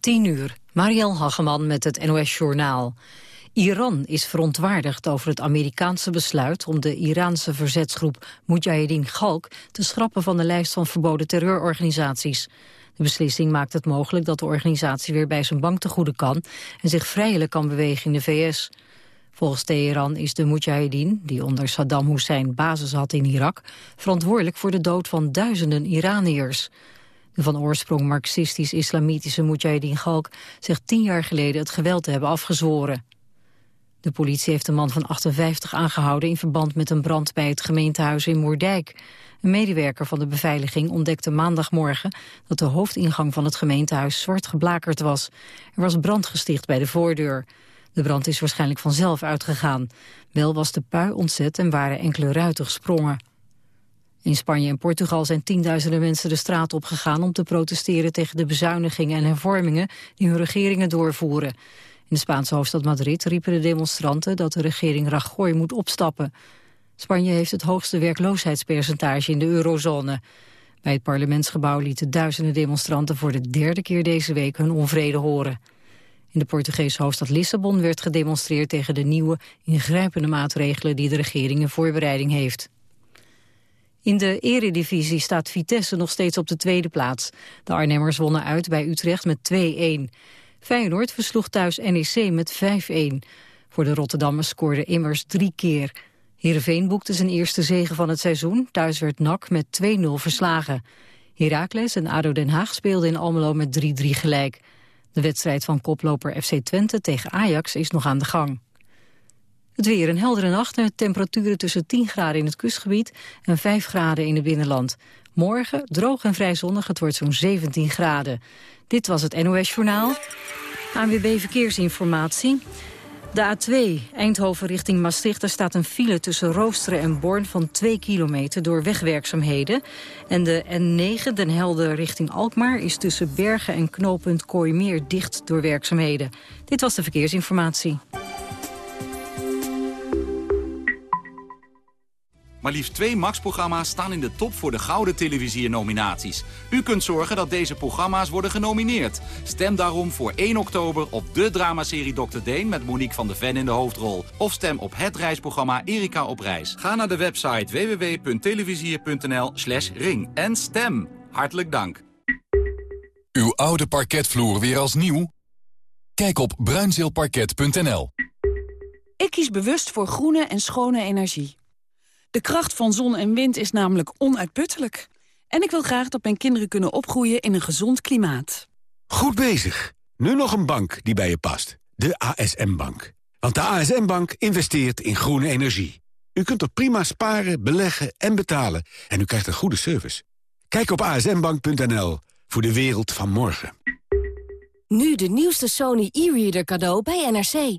10 uur, Marielle Hageman met het NOS Journaal. Iran is verontwaardigd over het Amerikaanse besluit om de Iraanse verzetsgroep Mujahideen Galk te schrappen van de lijst van verboden terreurorganisaties. De beslissing maakt het mogelijk dat de organisatie weer bij zijn bank te goede kan en zich vrijelijk kan bewegen in de VS. Volgens Teheran is de Mujahideen, die onder Saddam Hussein basis had in Irak, verantwoordelijk voor de dood van duizenden Iraniërs. De van oorsprong marxistisch-islamitische Mujahideen Galk zegt tien jaar geleden het geweld te hebben afgezworen. De politie heeft een man van 58 aangehouden in verband met een brand bij het gemeentehuis in Moerdijk. Een medewerker van de beveiliging ontdekte maandagmorgen dat de hoofdingang van het gemeentehuis zwart geblakerd was. Er was brand gesticht bij de voordeur. De brand is waarschijnlijk vanzelf uitgegaan. Wel was de pui ontzet en waren enkele ruiten gesprongen. In Spanje en Portugal zijn tienduizenden mensen de straat opgegaan om te protesteren tegen de bezuinigingen en hervormingen die hun regeringen doorvoeren. In de Spaanse hoofdstad Madrid riepen de demonstranten dat de regering Rajoy moet opstappen. Spanje heeft het hoogste werkloosheidspercentage in de eurozone. Bij het parlementsgebouw lieten duizenden demonstranten voor de derde keer deze week hun onvrede horen. In de Portugese hoofdstad Lissabon werd gedemonstreerd tegen de nieuwe ingrijpende maatregelen die de regering in voorbereiding heeft. In de eredivisie staat Vitesse nog steeds op de tweede plaats. De Arnhemmers wonnen uit bij Utrecht met 2-1. Feyenoord versloeg thuis NEC met 5-1. Voor de Rotterdammers scoorde Immers drie keer. Heerenveen boekte zijn eerste zege van het seizoen. Thuis werd NAC met 2-0 verslagen. Heracles en ADO Den Haag speelden in Almelo met 3-3 gelijk. De wedstrijd van koploper FC Twente tegen Ajax is nog aan de gang. Het weer een heldere nacht met temperaturen tussen 10 graden in het kustgebied en 5 graden in het binnenland. Morgen droog en vrij zonnig, het wordt zo'n 17 graden. Dit was het NOS Journaal. ANWB Verkeersinformatie. De A2 Eindhoven richting Maastricht. Er staat een file tussen Roosteren en Born van 2 kilometer door wegwerkzaamheden. En de N9 Den Helder richting Alkmaar is tussen Bergen en knooppunt Kooimeer dicht door werkzaamheden. Dit was de verkeersinformatie. Maar liefst twee Max-programma's staan in de top voor de Gouden Televisier-nominaties. U kunt zorgen dat deze programma's worden genomineerd. Stem daarom voor 1 oktober op de dramaserie Dr. Deen... met Monique van de Ven in de hoofdrol. Of stem op het reisprogramma Erika op reis. Ga naar de website www.televisier.nl slash ring en stem. Hartelijk dank. Uw oude parketvloer weer als nieuw? Kijk op bruinzeelparket.nl. Ik kies bewust voor groene en schone energie. De kracht van zon en wind is namelijk onuitputtelijk. En ik wil graag dat mijn kinderen kunnen opgroeien in een gezond klimaat. Goed bezig. Nu nog een bank die bij je past. De ASM-bank. Want de ASM-bank investeert in groene energie. U kunt er prima sparen, beleggen en betalen. En u krijgt een goede service. Kijk op asmbank.nl voor de wereld van morgen. Nu de nieuwste Sony e-reader cadeau bij NRC.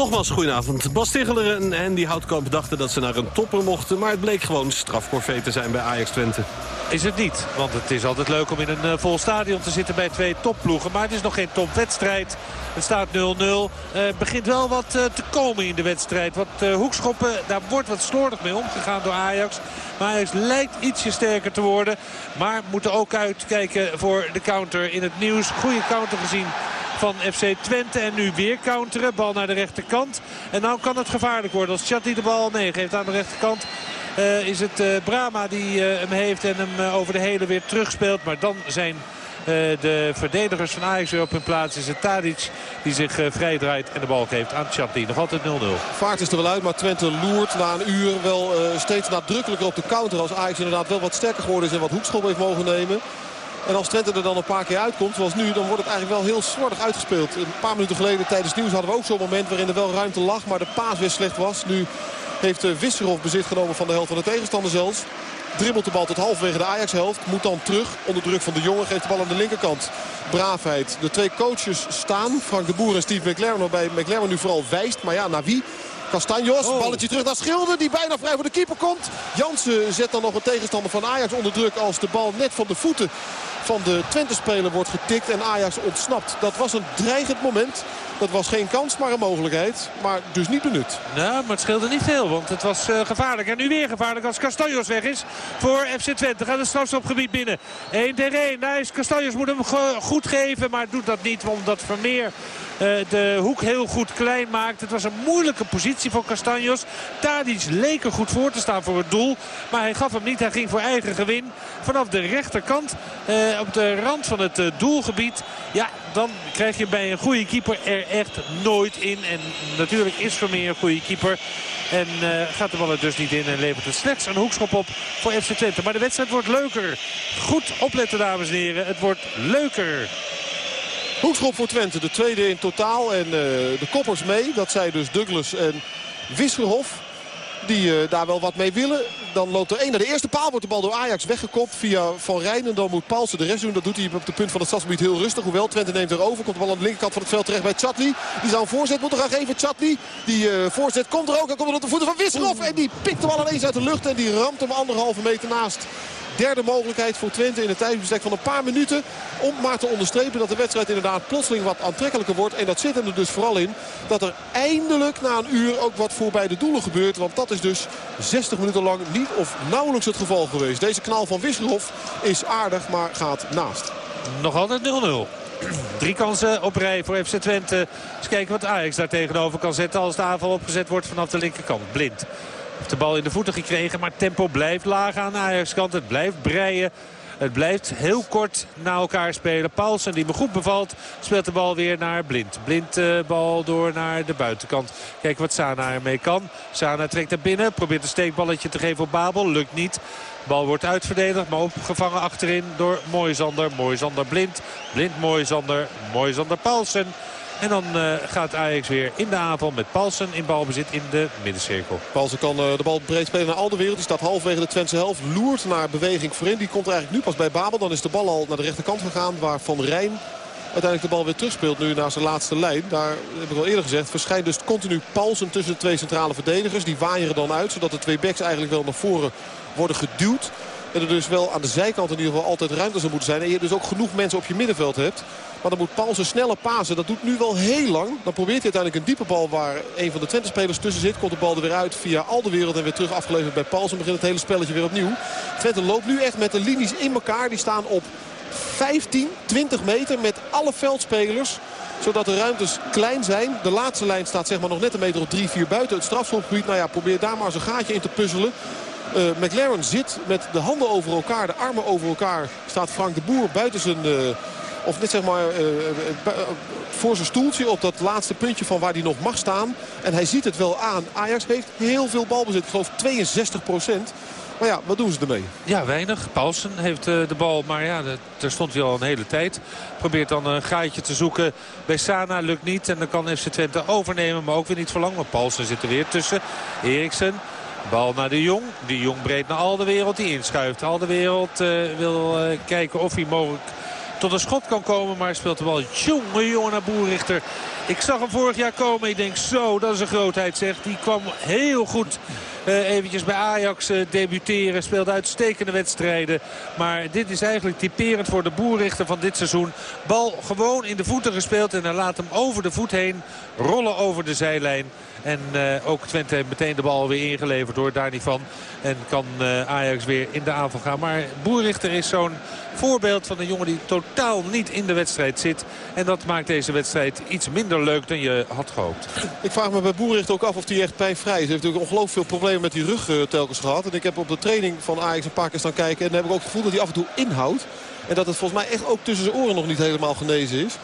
Nogmaals, goedenavond. Bas Tegeler en Andy Houtkamp dachten dat ze naar een topper mochten... maar het bleek gewoon strafcorvée te zijn bij Ajax Twente. Is het niet, want het is altijd leuk om in een uh, vol stadion te zitten bij twee topploegen. Maar het is nog geen topwedstrijd. Het staat 0-0. Uh, eh, begint wel wat uh, te komen in de wedstrijd. Wat hoekschoppen, daar wordt wat slordig mee omgegaan door Ajax. Maar Ajax lijkt ietsje sterker te worden. Maar moeten ook uitkijken voor de counter in het nieuws. Goede counter gezien van FC Twente. En nu weer counteren. Bal naar de rechterkant. En nou kan het gevaarlijk worden als Chatti de bal meegeeft aan de rechterkant. Uh, is het uh, Brama die uh, hem heeft en hem over de hele weer terugspeelt. Maar dan zijn de verdedigers van Ajax weer op hun plaats. Is het Tadic die zich vrij draait en de bal geeft aan Chatti. Nog altijd 0-0. Vaart is er wel uit, maar Twente loert na een uur wel steeds nadrukkelijker op de counter. Als Ajax inderdaad wel wat sterker geworden is en wat hoekschop heeft mogen nemen. En als Twente er dan een paar keer uitkomt, zoals nu, dan wordt het eigenlijk wel heel slordig uitgespeeld. Een paar minuten geleden tijdens nieuws hadden we ook zo'n moment waarin er wel ruimte lag. Maar de paas weer slecht was. Nu heeft eh, Wisserov bezit genomen van de helft van de tegenstander zelfs. Dribbelt de bal tot halverwege de Ajax-helft. Moet dan terug onder druk van de jongen. Geeft de bal aan de linkerkant. Braafheid. De twee coaches staan. Frank de Boer en Steve McLaren. Waarbij McLaren nu vooral wijst. Maar ja, naar wie? Castanjos, Oh. balletje terug naar Schilder die bijna vrij voor de keeper komt. Jansen zet dan nog een tegenstander van Ajax onder druk als de bal net van de voeten van de Twente-speler wordt getikt en Ajax ontsnapt. Dat was een dreigend moment. Dat was geen kans, maar een mogelijkheid. Maar dus niet benut. Nou, maar het scheelde niet veel, want het was eh, gevaarlijk. En nu weer gevaarlijk als Castanjos weg is voor FC Twente. Gaat het strafschopgebied binnen. 1 tegen 1. Daar is Castanjos moet hem goed geven, maar doet dat niet omdat Vermeer de hoek heel goed klein maakt. Het was een moeilijke positie voor Castanjos. Tadic leek er goed voor te staan voor het doel. Maar hij gaf hem niet. Hij ging voor eigen gewin. Vanaf de rechterkant eh, op de rand van het eh, doelgebied. Ja, dan krijg je bij een goede keeper er echt nooit in. En natuurlijk is Vermeer een goede keeper. En eh, gaat de bal er dus niet in en levert het slechts een hoekschop op voor FC Twente. Maar de wedstrijd wordt leuker. Goed opletten dames en heren. Het wordt leuker. Hoekschop voor Twente, de tweede in totaal. En eh, de koppers mee, dat zijn dus Douglas en Wisselhof. Die eh, daar wel wat mee willen. Dan loopt er één naar de eerste paal. Wordt de bal door Ajax weggekopt via Van Rijn. En dan moet Paulsen de rest doen. Dat doet hij op de punt van het stadsgebied heel rustig. Hoewel Twente neemt er over. Komt de bal aan de linkerkant van het veld terecht bij Chatli. Die zou een voorzet moeten gaan geven. Chatli. Die eh, voorzet komt er ook. Hij komt er op de voeten van Wisselhof. En die pikt de bal ineens uit de lucht. En die ramt hem anderhalve meter naast. Derde mogelijkheid voor Twente in een tijdsbestek van een paar minuten. Om maar te onderstrepen dat de wedstrijd inderdaad plotseling wat aantrekkelijker wordt. En dat zit er dus vooral in dat er eindelijk na een uur ook wat voorbij de doelen gebeurt. Want dat is dus 60 minuten lang niet of nauwelijks het geval geweest. Deze knal van Wisselhof is aardig, maar gaat naast. Nog altijd 0-0. Drie kansen op rij voor FC Twente. Eens kijken wat Ajax daar tegenover kan zetten als de aanval opgezet wordt vanaf de linkerkant. Blind. Heeft de bal in de voeten gekregen, maar tempo blijft laag aan de Ajax-kant. Het blijft breien. Het blijft heel kort na elkaar spelen. Paulsen, die me goed bevalt, speelt de bal weer naar Blind. Blind eh, bal door naar de buitenkant. Kijk wat Sana ermee kan. Sana trekt naar binnen, probeert een steekballetje te geven op Babel. Lukt niet. Bal wordt uitverdedigd, maar opgevangen achterin door Mooisander. Mooisander Blind. Blind Mooisander. Mooisander Paulsen. En dan eh, gaat Ajax weer in de aanval met Paulsen in balbezit in de middencirkel. Paulsen kan eh, de bal breed spelen naar Alderwereld. Die staat halverwege de Twentse helft. Loert naar beweging voorin. Die komt eigenlijk nu pas bij Babel. Dan is de bal al naar de rechterkant gegaan. Waar Van Rijn uiteindelijk de bal weer terugspeelt. Nu naar zijn laatste lijn. Daar heb ik al eerder gezegd. Verschijnt dus continu Paulsen tussen de twee centrale verdedigers. Die waaien er dan uit. Zodat de twee backs eigenlijk wel naar voren worden geduwd. En er dus wel aan de zijkant in ieder geval altijd ruimte zou moeten zijn. En je dus ook genoeg mensen op je middenveld hebt. Maar dan moet Paulsen sneller pasen. Dat doet nu wel heel lang. Dan probeert hij uiteindelijk een diepe bal waar een van de Twente-spelers tussen zit. Komt de bal er weer uit via Alderwereld en weer terug afgeleverd bij Paulsen. Begint het hele spelletje weer opnieuw. Twente loopt nu echt met de linies in elkaar. Die staan op 15, 20 meter met alle veldspelers zodat de ruimtes klein zijn. De laatste lijn staat zeg maar nog net een meter of 3, 4 buiten het strafschopgebied. Nou ja, probeer daar maar eens een gaatje in te puzzelen. Uh, McLaren zit met de handen over elkaar, de armen over elkaar. Staat Frank de Boer buiten zijn... Uh, of net zeg maar uh, voor zijn stoeltje op dat laatste puntje van waar hij nog mag staan. En hij ziet het wel aan. Ajax heeft heel veel balbezit. Ik geloof 62 procent. Maar ja, wat doen ze ermee? Ja, weinig. Paulsen heeft de bal, maar ja, daar stond hij al een hele tijd. Probeert dan een gaatje te zoeken bij Sana, lukt niet. En dan kan FC Twente overnemen, maar ook weer niet voor lang. Want Paulsen zit er weer tussen. Eriksen, bal naar de Jong. De Jong breed naar Alderwereld, die inschuift. Alderwereld uh, wil uh, kijken of hij mogelijk tot een schot kan komen. Maar speelt de bal jongen, jongen naar Boerrichter. Ik zag hem vorig jaar komen. Ik denk zo, dat is een grootheid zeg. Die kwam heel goed uh, eventjes bij Ajax uh, debuteren. Speelde uitstekende wedstrijden. Maar dit is eigenlijk typerend voor de boerrichter van dit seizoen. Bal gewoon in de voeten gespeeld. En hij laat hem over de voet heen rollen over de zijlijn. En uh, ook Twente heeft meteen de bal weer ingeleverd hoor, daar niet van. En kan uh, Ajax weer in de aanval gaan. Maar Boerrichter is zo'n voorbeeld van een jongen die totaal niet in de wedstrijd zit. En dat maakt deze wedstrijd iets minder leuk dan je had gehoopt. Ik vraag me bij Boerrichter ook af of hij echt pijnvrij is. Hij heeft natuurlijk ongelooflijk veel problemen met die rug uh, telkens gehad. En ik heb op de training van Ajax een paar keer staan kijken. En dan heb ik ook het gevoel dat hij af en toe inhoudt. En dat het volgens mij echt ook tussen zijn oren nog niet helemaal genezen is.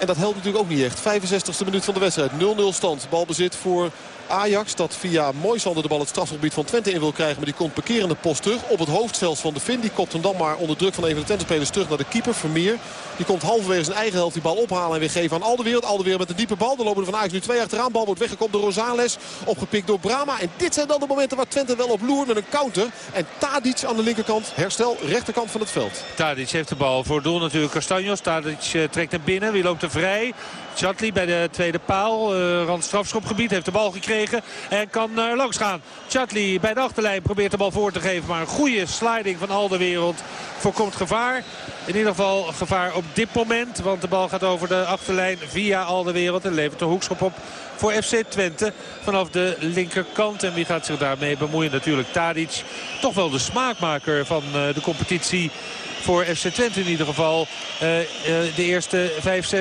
En dat helpt natuurlijk ook niet echt. 65e minuut van de wedstrijd. 0-0 stand. Balbezit voor Ajax dat via Moisander de bal het strafgebied van Twente in wil krijgen. Maar die komt parkerende post terug. Op het hoofd zelfs van de Vin. Die kopt hem dan maar onder druk van een van de Twente-spelers terug naar de keeper. Vermeer. Die komt halverwege zijn eigen helft die bal ophalen en weer geven aan Alderwereld. Alderwereld met een diepe bal. Dan lopen er van Ajax nu twee achteraan. Bal wordt weggekomen door Rosales. Opgepikt door Brama. En dit zijn dan de momenten waar Twente wel op loert met een counter. En Tadic aan de linkerkant. Herstel rechterkant van het veld. Tadic heeft de bal voor doel natuurlijk Castanjos. Tadic uh, trekt naar binnen. Wie loopt er vrij? Chatli bij de tweede paal. Uh, rand strafschopgebied. Heeft de bal gekregen. En kan uh, langs gaan. Chatli bij de achterlijn probeert de bal voor te geven. Maar een goede sliding van al de wereld voorkomt gevaar. In ieder geval gevaar op dit moment. Want de bal gaat over de achterlijn via al de wereld. En levert de hoekschop op voor FC Twente vanaf de linkerkant. En wie gaat zich daarmee bemoeien? Natuurlijk Tadic. Toch wel de smaakmaker van eh, de competitie voor FC Twente in ieder geval. Uh, uh, de eerste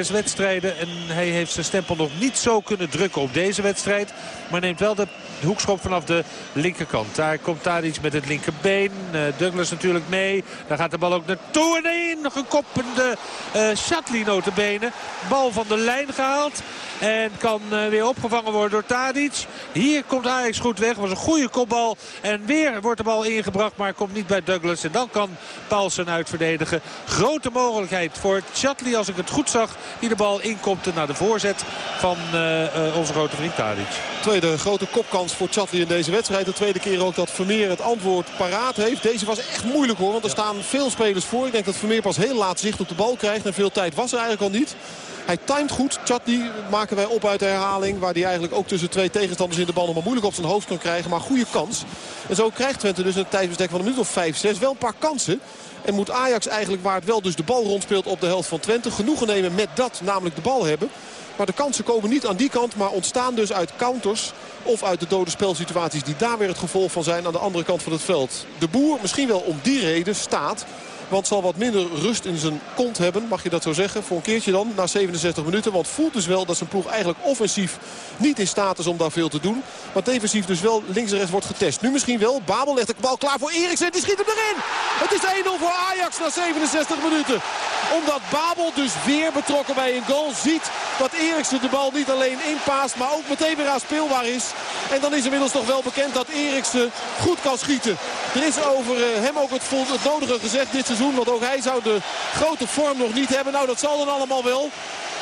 5-6 wedstrijden. En hij heeft zijn stempel nog niet zo kunnen drukken op deze wedstrijd. Maar neemt wel de hoekschop vanaf de linkerkant. Daar komt Tadic met het linkerbeen. Uh, Douglas natuurlijk mee. Daar gaat de bal ook naartoe. En één gekoppende uh, Shatley notabene. Bal van de lijn gehaald. En kan uh, weer opgevangen worden door Tadic. Hier komt Ajax goed weg. was een goede kopbal. En weer wordt de bal ingebracht. Maar komt niet bij Douglas. En dan kan Paulsen uitverdedigen. Grote mogelijkheid voor Chatley als ik het goed zag. Die de bal inkopte naar de voorzet van uh, uh, onze grote vriend Tadic. Tweede grote kopkans voor Chatley in deze wedstrijd. De tweede keer ook dat Vermeer het antwoord paraat heeft. Deze was echt moeilijk hoor. Want er staan veel spelers voor. Ik denk dat Vermeer pas heel laat zicht op de bal krijgt. En veel tijd was er eigenlijk al niet. Hij timed goed. Chatli maken wij op uit de herhaling. Waar hij eigenlijk ook tussen twee tegenstanders in de bal nog maar moeilijk op zijn hoofd kan krijgen. Maar goede kans. En zo krijgt Twente dus een tijdsbestek van een minuut of 5-6 wel een paar kansen. En moet Ajax eigenlijk waar het wel dus de bal rondspeelt op de helft van Twente. Genoegen nemen met dat, namelijk de bal hebben. Maar de kansen komen niet aan die kant, maar ontstaan dus uit counters. Of uit de dode spelsituaties die daar weer het gevolg van zijn aan de andere kant van het veld. De boer misschien wel om die reden staat want zal wat minder rust in zijn kont hebben. Mag je dat zo zeggen? Voor een keertje dan. Na 67 minuten. Want voelt dus wel dat zijn ploeg eigenlijk offensief niet in staat is om daar veel te doen. Maar defensief dus wel links en rechts wordt getest. Nu misschien wel. Babel legt de bal klaar voor Eriksen. Die schiet hem erin. Het is 1-0 voor Ajax na 67 minuten. Omdat Babel dus weer betrokken bij een goal ziet dat Eriksen de bal niet alleen inpaast. Maar ook meteen weer aan speelbaar is. En dan is inmiddels toch wel bekend dat Eriksen goed kan schieten. Er is over eh, hem ook het, het nodige gezegd dit seizoen. Want ook hij zou de grote vorm nog niet hebben. Nou, dat zal dan allemaal wel.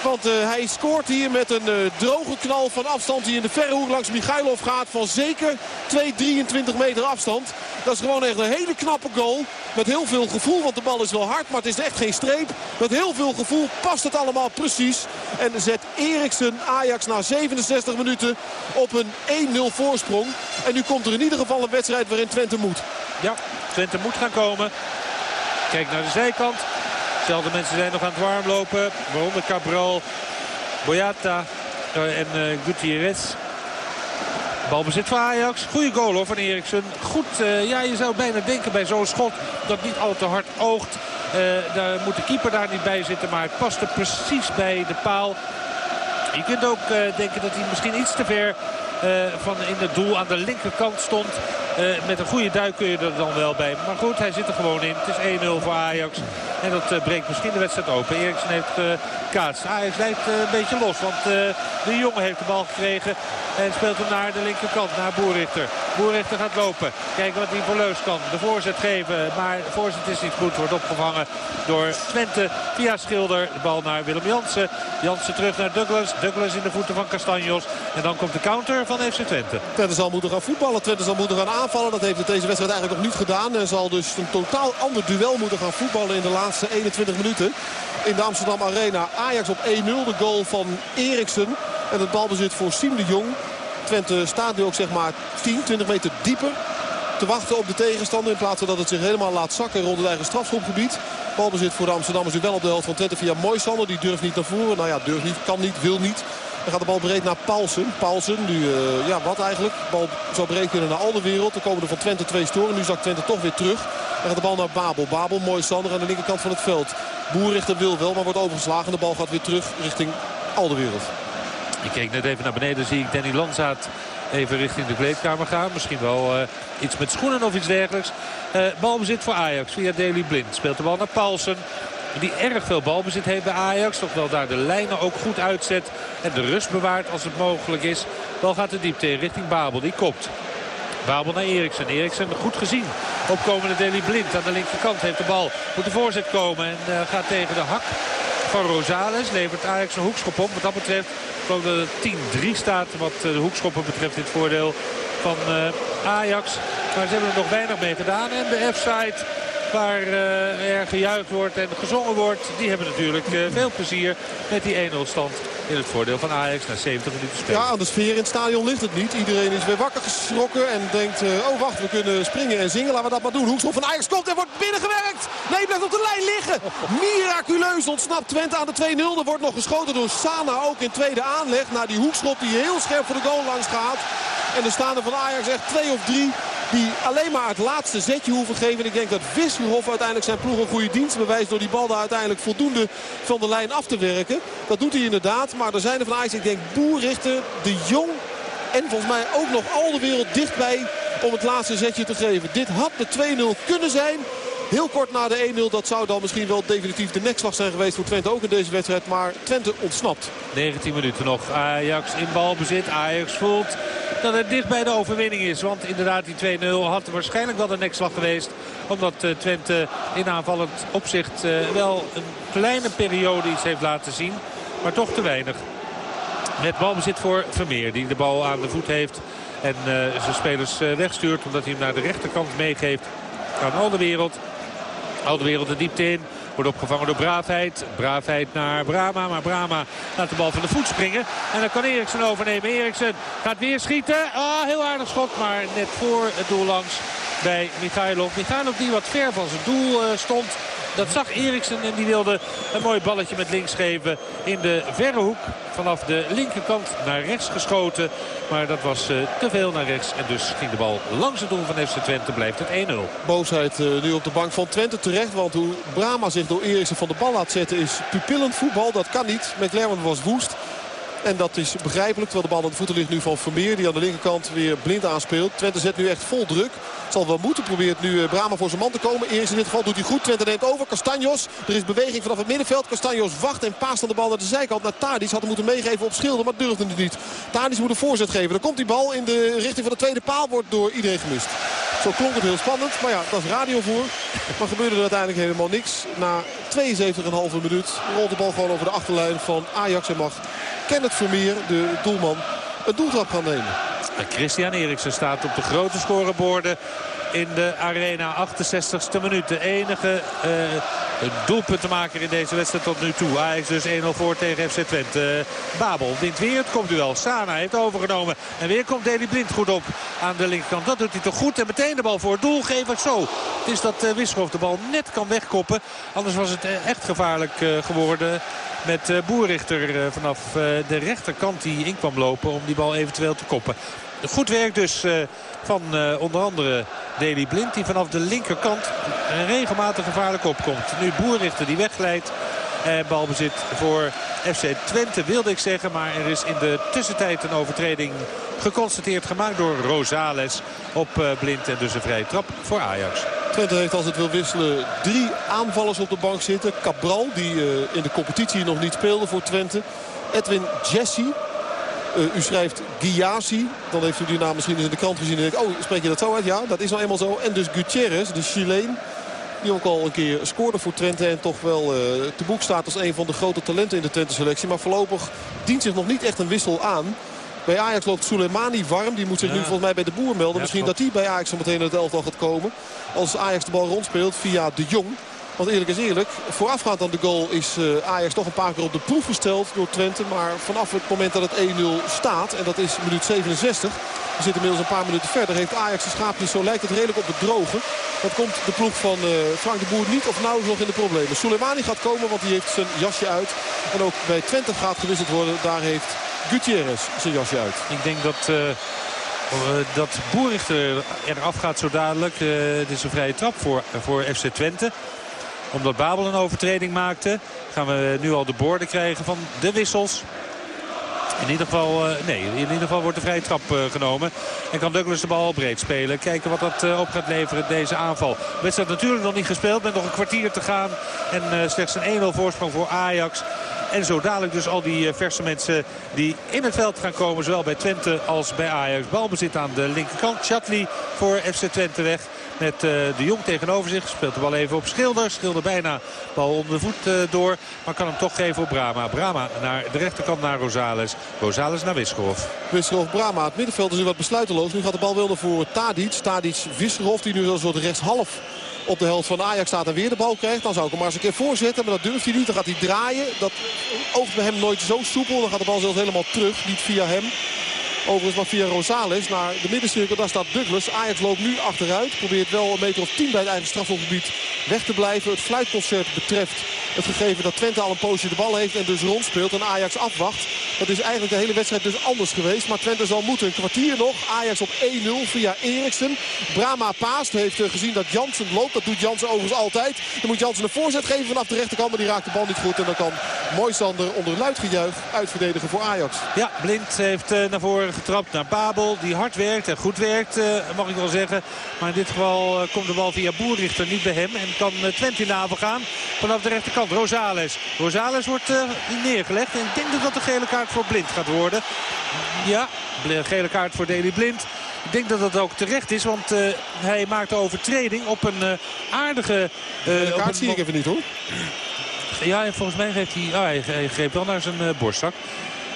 Want uh, hij scoort hier met een uh, droge knal van afstand die in de verre hoek langs Michailov gaat. Van zeker 2,23 meter afstand. Dat is gewoon echt een hele knappe goal. Met heel veel gevoel, want de bal is wel hard, maar het is echt geen streep. Met heel veel gevoel past het allemaal precies. En zet Eriksen Ajax na 67 minuten op een 1-0 voorsprong. En nu komt er in ieder geval een wedstrijd waarin Twente moet. Ja, Twente moet gaan komen. Kijk naar de zijkant. Dezelfde mensen zijn nog aan het warmlopen. Waaronder Cabral, Boyata en uh, Gutierrez. Balbezit voor Ajax. Goede goal hoor van Eriksen. Goed, uh, ja, je zou bijna denken bij zo'n schot dat niet al te hard oogt. Daar moet de keeper daar niet bij zitten. Maar het paste precies bij de paal. Je kunt ook denken dat hij misschien iets te ver van in het doel aan de linkerkant stond. Uh, met een goede duik kun je er dan wel bij. Maar goed, hij zit er gewoon in. Het is 1-0 voor Ajax. En dat uh, breekt misschien de wedstrijd open. Eriksen heeft kaats. Ajax lijkt een beetje los. Want de jongen heeft de bal gekregen. En speelt hem naar de linkerkant, naar Boerrichter. Boerrichter gaat lopen. Kijken wat hij voor Leus kan. De voorzet geven. Maar de voorzet is niet goed. Wordt opgevangen door Twente. Via Schilder. De bal naar Willem Jansen. Jansen terug naar Douglas. Douglas in de voeten van Castanjos. En dan komt de counter van FC Twente. Twente zal moeten gaan voetballen. Twente zal moeten gaan aanvallen. Dat heeft het deze wedstrijd eigenlijk nog niet gedaan. En zal dus een totaal ander duel moeten gaan voetballen in de laatste 21 minuten. In de Amsterdam Arena. Ajax op 1-0. De goal van Eriksen. En het balbezit voor Siem de Jong. Twente staat nu ook zeg maar 10, 20 meter dieper te wachten op de tegenstander. In plaats van dat het zich helemaal laat zakken rond het eigen strafschopgebied. Balbezit voor de Amsterdammers nu wel op de helft van Twente via Moisander. Die durft niet naar voren. Nou ja, durft niet, kan niet, wil niet. Dan gaat de bal breed naar Paulsen. Paulsen, nu, uh, ja wat eigenlijk. De bal zou breed kunnen naar al de wereld. Dan komen er van Twente twee storen. Nu zakt Twente toch weer terug. Dan gaat de bal naar Babel. Babel, mooi Sander aan de linkerkant van het veld. Boerrichter wil wel, maar wordt overgeslagen. De bal gaat weer terug richting al de wereld. Ik keek net even naar beneden, zie ik Danny Lanzaat even richting de kleedkamer gaan. Misschien wel uh, iets met schoenen of iets dergelijks. Uh, balbezit voor Ajax via Daley Blind. Speelt de bal naar Paulsen. Die erg veel balbezit heeft bij Ajax. Toch wel daar de lijnen ook goed uitzet. En de rust bewaart als het mogelijk is. Bal gaat de diepte in richting Babel. Die kopt. Babel naar Eriksen. Eriksen goed gezien. Opkomende Deli Blind aan de linkerkant heeft de bal. Moet de voorzet komen en uh, gaat tegen de hak van Rosales. Levert Ajax een hoekschop op. Wat dat betreft geloof dat het 10-3 staat wat de hoekschoppen betreft dit voordeel van uh, Ajax. Maar ze hebben er nog weinig mee gedaan. En de F-side waar uh, er gejuicht wordt en gezongen wordt. Die hebben natuurlijk uh, veel plezier met die 1-0 stand in het voordeel van Ajax na 70 minuten spelen. Ja, aan de sfeer in het stadion ligt het niet. Iedereen is weer wakker geschrokken en denkt... Uh, oh, wacht, we kunnen springen en zingen. Laten we dat maar doen. Hoekschop van Ajax komt en wordt binnengewerkt. Nee, blijft op de lijn liggen. Miraculeus ontsnapt Twente aan de 2-0. Er wordt nog geschoten door Sana ook in tweede aanleg. Naar die hoekschop die heel scherp voor de goal langs gaat. En er staan er van Ajax echt twee of drie die alleen maar het laatste zetje hoeven geven. En ik denk dat Wisselhof uiteindelijk zijn ploeg een goede dienst bewijst... door die bal daar uiteindelijk voldoende van de lijn af te werken. Dat doet hij inderdaad. Maar er zijn er van ik denk Boerrichter, De Jong... en volgens mij ook nog al de wereld dichtbij om het laatste zetje te geven. Dit had de 2-0 kunnen zijn. Heel kort na de 1-0, dat zou dan misschien wel definitief de nekslag zijn geweest voor Twente ook in deze wedstrijd. Maar Twente ontsnapt. 19 minuten nog. Ajax in balbezit. Ajax voelt dat het dicht bij de overwinning is. Want inderdaad die 2-0 had waarschijnlijk wel de nekslag geweest. Omdat eh, Twente in aanvallend opzicht eh, wel een kleine periode iets heeft laten zien. Maar toch te weinig. Met balbezit voor Vermeer die de bal aan de voet heeft. En uh, zijn spelers wegstuurt omdat hij hem naar de rechterkant meegeeft aan al de wereld. Al de wereld de diepte in. Wordt opgevangen door Braafheid. Braafheid naar Brama. Maar Brama laat de bal van de voet springen. En dan kan Eriksen overnemen. Eriksen gaat weer schieten. Ah, heel aardig schot. Maar net voor het doel langs bij Michailov. Michailov die wat ver van zijn doel uh, stond. Dat zag Eriksen en die wilde een mooi balletje met links geven in de verre hoek. Vanaf de linkerkant naar rechts geschoten. Maar dat was uh, te veel naar rechts. En dus ging de bal langs het doel van FC Twente. Blijft het 1-0. Boosheid uh, nu op de bank van Twente terecht. Want hoe Brama zich door Eriksen van de bal laat zetten is pupillend voetbal. Dat kan niet. McLaren was woest. En dat is begrijpelijk. Terwijl de bal aan de voeten ligt nu van Vermeer. Die aan de linkerkant weer blind aanspeelt. Twente zet nu echt vol druk. Zal wel moeten. Probeert nu eh, Brama voor zijn man te komen. Eerst in dit geval doet hij goed. Twente neemt over. Castanjos. Er is beweging vanaf het middenveld. Castanjos wacht en paast aan de bal naar de zijkant. Naar Tadis. Had hem moeten meegeven op Schilder. Maar durfde het niet. Tadis moet een voorzet geven. Dan komt die bal in de richting van de tweede paal. Wordt door iedereen gemist. Zo klonk het heel spannend. Maar ja, dat is radiovoer. Maar gebeurde er uiteindelijk helemaal niks. Na 72,5 minuut rolt de bal gewoon over de achterlijn van Ajax. En mag Kenneth Vermeer, de doelman, een doeltrap gaan nemen. Christian Eriksen staat op de grote scoreborden in de arena. 68ste minuut. De enige uh, doelpuntenmaker in deze wedstrijd tot nu toe. Ajax dus 1-0 voor tegen FC Twente. Babel wint weer het komt wel. Sana heeft overgenomen. En weer komt Deli Blind goed op aan de linkerkant. Dat doet hij toch goed. En meteen de bal voor het. Zo. Het is dat uh, Wisselhof de bal net kan wegkoppen. Anders was het echt gevaarlijk geworden met Boerrichter vanaf de rechterkant die in kwam lopen om die bal eventueel te koppen. Goed werk dus van onder andere Deli Blind. Die vanaf de linkerkant regelmatig gevaarlijk opkomt. Nu Boerrichter die wegleidt. En balbezit voor FC Twente wilde ik zeggen. Maar er is in de tussentijd een overtreding geconstateerd gemaakt door Rosales op Blind. En dus een vrije trap voor Ajax. Twente heeft als het wil wisselen drie aanvallers op de bank zitten. Cabral die in de competitie nog niet speelde voor Twente. Edwin Jesse uh, u schrijft Giasi. Dan heeft u die naam misschien eens in de krant gezien. En denkt, oh, spreek je dat zo uit? Ja, dat is nou eenmaal zo. En dus Gutierrez, de Chileen. Die ook al een keer scoorde voor Twente. En toch wel uh, te boek staat als een van de grote talenten in de Twente selectie. Maar voorlopig dient zich nog niet echt een wissel aan. Bij Ajax loopt Soleimani warm. Die moet zich nu volgens mij bij de boer melden. Misschien dat hij bij Ajax zo meteen in het elftal gaat komen. Als Ajax de bal rondspeelt via de Jong. Want eerlijk is eerlijk, voorafgaand aan de goal is uh, Ajax toch een paar keer op de proef gesteld door Twente. Maar vanaf het moment dat het 1-0 staat, en dat is minuut 67... We zitten inmiddels een paar minuten verder. Heeft Ajax de schaapjes, zo lijkt het redelijk op het droge. Dat komt de ploeg van uh, Frank de Boer niet of nauwelijks nog in de problemen. Soleimani gaat komen, want die heeft zijn jasje uit. En ook bij Twente gaat gewisseld worden. Daar heeft Gutierrez zijn jasje uit. Ik denk dat... Uh... dat Boerichter eraf gaat zo dadelijk. Uh, het is een vrije trap voor, voor FC Twente omdat Babel een overtreding maakte. Gaan we nu al de borden krijgen van de wissels. In ieder geval, uh, nee, in ieder geval wordt de vrije trap uh, genomen. En kan Douglas de bal breed spelen. Kijken wat dat uh, op gaat leveren, deze aanval. De wedstrijd natuurlijk nog niet gespeeld. Met nog een kwartier te gaan. En slechts een 1-0 voorsprong voor Ajax. En zo dadelijk dus al die verse mensen die in het veld gaan komen. Zowel bij Twente als bij Ajax. Balbezit aan de linkerkant. Chatli voor FC Twente weg. Met uh, de Jong tegenover zich. Speelt de bal even op Schilder. Schilder bijna bal onder de voet uh, door. Maar kan hem toch geven op Brama. Brama naar de rechterkant naar Rosales. Rosales naar Wisgerhof. Wisgerhof, Brama. Het middenveld is wat besluiteloos. Nu gaat de bal wel naar voor Tadic. Tadic, die nu als soort rechtshalf op de helft van Ajax staat en weer de bal krijgt. Dan zou ik hem maar eens een keer voorzetten. Maar dat durft hij niet. Dan gaat hij draaien. Dat oogt bij hem nooit zo soepel. Dan gaat de bal zelfs helemaal terug. Niet via hem. Overigens maar via Rosales naar de middencirkel. Daar staat Douglas. Ajax loopt nu achteruit. Probeert wel een meter of 10 bij het eigen strafhofgebied weg te blijven. Het fluitconcert betreft het gegeven dat Twente al een poosje de bal heeft en dus rondspeelt en Ajax afwacht. Dat is eigenlijk de hele wedstrijd dus anders geweest. Maar Twente zal moeten. Een kwartier nog. Ajax op 1-0 via Eriksen. Brama paast. Heeft eh, gezien dat Jansen loopt. Dat doet Jansen overigens altijd. Dan moet Jansen een voorzet geven vanaf de rechterkant. Maar die raakt de bal niet goed. En dan kan Moisander onder luid gejuich uitverdedigen voor Ajax. Ja, Blind heeft uh, naar voren getrapt naar Babel. Die hard werkt en goed werkt, uh, mag ik wel zeggen. Maar in dit geval uh, komt de bal via Boerrichter niet bij hem. En kan Twente in de gaan vanaf de rechterkant. Rosales. Rosales wordt neergelegd. En ik denk dat dat de gele kaart voor Blind gaat worden. Ja, gele kaart voor Deli Blind. Ik denk dat dat ook terecht is, want uh, hij maakt de overtreding op een uh, aardige... Uh, de kaart zie ik even niet hoor. Ja, en volgens mij geeft hij... Oh, hij, hij greep wel naar zijn borstzak.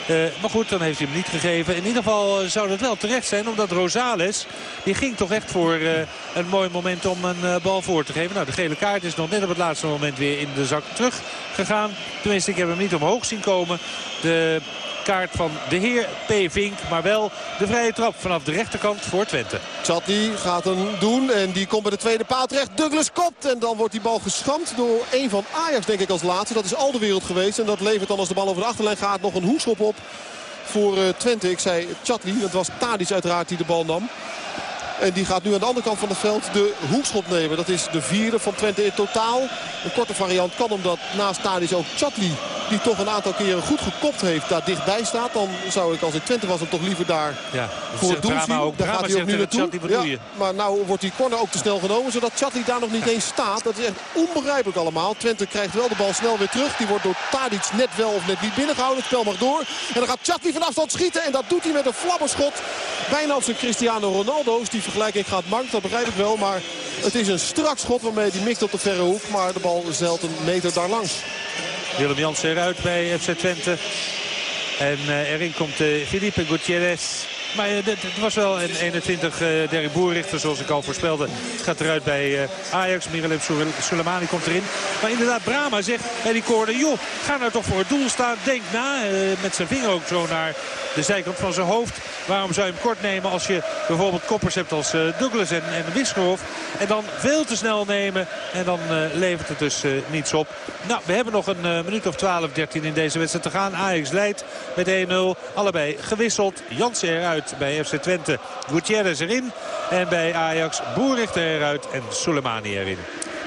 Uh, maar goed, dan heeft hij hem niet gegeven. In ieder geval zou dat wel terecht zijn. Omdat Rosales, die ging toch echt voor uh, een mooi moment om een bal voor te geven. Nou, de gele kaart is nog net op het laatste moment weer in de zak teruggegaan. Tenminste, ik heb hem niet omhoog zien komen. De kaart van de heer P. Vink. Maar wel de vrije trap vanaf de rechterkant voor Twente. Chatti gaat hem doen en die komt bij de tweede paal terecht. Douglas kopt en dan wordt die bal geschampt door een van Ajax denk ik als laatste. Dat is al de wereld geweest en dat levert dan als de bal over de achterlijn gaat nog een hoekschop op voor Twente. Ik zei Chatli, dat was Tadic uiteraard die de bal nam. En die gaat nu aan de andere kant van het veld de hoekschop nemen. Dat is de vierde van Twente in totaal. Een korte variant kan omdat naast Tadic ook Chatli die toch een aantal keren goed gekopt heeft, daar dichtbij staat. Dan zou ik als ik Twente was hem toch liever daar ja, voor het doel zien. Ook, daar gaat hij ook nu naartoe. Ja, maar nou wordt die corner ook te snel genomen, zodat Chatli daar nog niet eens staat. Dat is echt onbegrijpelijk allemaal. Twente krijgt wel de bal snel weer terug. Die wordt door Tadic net wel of net niet binnengehouden. Het spel mag door. En dan gaat Chatli van afstand schieten. En dat doet hij met een flabberschot. Bijna als een Cristiano Ronaldo's. Die vergelijking gaat mank, dat begrijp ik wel. Maar het is een strak schot waarmee hij mikt op de verre hoek. Maar de bal zeilt een meter daar langs. Willem Jansen eruit bij FC Twente. En uh, erin komt uh, Felipe Gutierrez. Maar uh, het was wel een 21 uh, Derek Boerrichter, zoals ik al voorspelde. Het gaat eruit bij uh, Ajax. Miralem Soleimani komt erin. Maar inderdaad, Brama zegt bij die koorde... joh, ga nou toch voor het doel staan. Denk na, met zijn vinger ook zo naar de zijkant van zijn hoofd. Waarom zou je hem kort nemen als je bijvoorbeeld koppers hebt als Douglas en, en. En dan veel te snel nemen. En dan levert het dus niets op. Nou, we hebben nog een minuut of 12, 13 in deze wedstrijd te gaan. Ajax leidt met 1-0. Allebei gewisseld. Jansen eruit bij FC Twente. Gutierrez erin. En bij Ajax Boerichter eruit en Soleimani erin.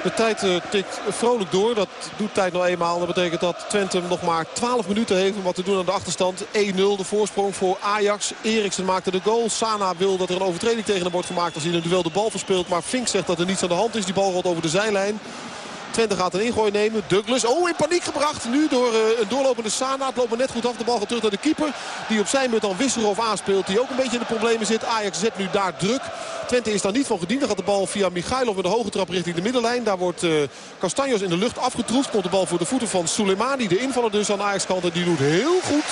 De tijd uh, tikt vrolijk door. Dat doet tijd nog eenmaal. Dat betekent dat Twente nog maar 12 minuten heeft om wat te doen aan de achterstand. 1-0 de voorsprong voor Ajax. Eriksen maakte de goal. Sana wil dat er een overtreding tegen hem wordt gemaakt als hij in een duel de bal verspeelt. Maar Fink zegt dat er niets aan de hand is. Die bal rolt over de zijlijn. Twente gaat een ingooi nemen. Douglas, oh in paniek gebracht. Nu door uh, een doorlopende Sana. Het loopt maar net goed af. De bal gaat terug naar de keeper. Die op zijn beurt dan Wisserov aanspeelt. Die ook een beetje in de problemen zit. Ajax zet nu daar druk. Twente is daar niet van gediend. Dan gaat de bal via Michailov met de hoge trap richting de middenlijn. Daar wordt uh, Castanjos in de lucht afgetroefd. Komt de bal voor de voeten van Soleimani. De invaller dus aan Ajax kant. En die doet heel goed.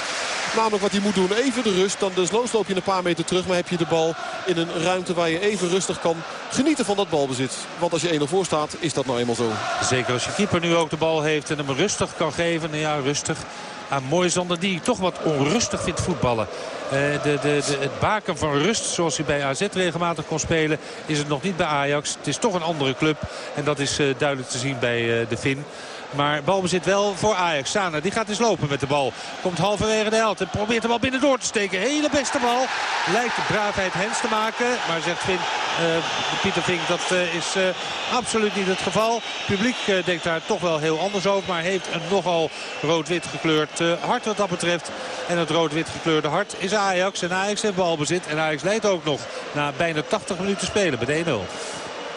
Namelijk wat hij moet doen. Even de rust. Dan desloos loop je een paar meter terug. Maar heb je de bal in een ruimte waar je even rustig kan genieten van dat balbezit. Want als je 1-0 voor staat is dat nou eenmaal zo. Zeker als je keeper nu ook de bal heeft en hem rustig kan geven. Nou ja, rustig aan Mooisander die toch wat onrustig vind voetballen. Uh, de, de, de, het baken van rust zoals hij bij AZ regelmatig kon spelen is het nog niet bij Ajax. Het is toch een andere club en dat is uh, duidelijk te zien bij uh, de Fin. Maar balbezit wel voor Ajax. Sana die gaat eens lopen met de bal. Komt halverwege de helft en probeert de bal binnen door te steken. Hele beste bal. Lijkt de braafheid Hens te maken. Maar zegt Vin, uh, Pieter Vink dat uh, is uh, absoluut niet het geval. Het publiek denkt daar toch wel heel anders over. Maar heeft een nogal rood-wit gekleurd hart wat dat betreft. En het rood-wit gekleurde hart is Ajax. En Ajax heeft balbezit. En Ajax leidt ook nog na bijna 80 minuten spelen bij 1-0.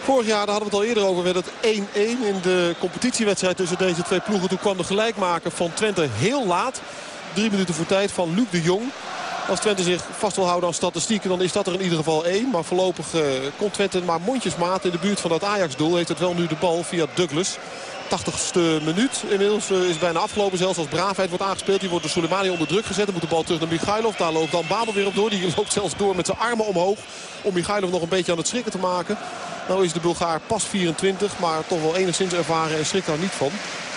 Vorig jaar, daar hadden we het al eerder over, werd het 1-1 in de competitiewedstrijd tussen deze twee ploegen. Toen kwam de gelijkmaker van Twente heel laat. Drie minuten voor tijd van Luc de Jong. Als Twente zich vast wil houden aan statistieken, dan is dat er in ieder geval één. Maar voorlopig uh, komt Twente maar mondjesmaat in de buurt van dat Ajax-doel. Heeft het wel nu de bal via Douglas. 80ste minuut. Inmiddels uh, is bijna afgelopen. Zelfs als braafheid wordt aangespeeld. Die wordt door Soleimani onder druk gezet. Dan moet de bal terug naar Michailov. Daar loopt dan Babel weer op door. Die loopt zelfs door met zijn armen omhoog. Om Michailov nog een beetje aan het schrikken te maken. Nou is de Bulgaar pas 24, maar toch wel enigszins ervaren en schrikt daar niet van.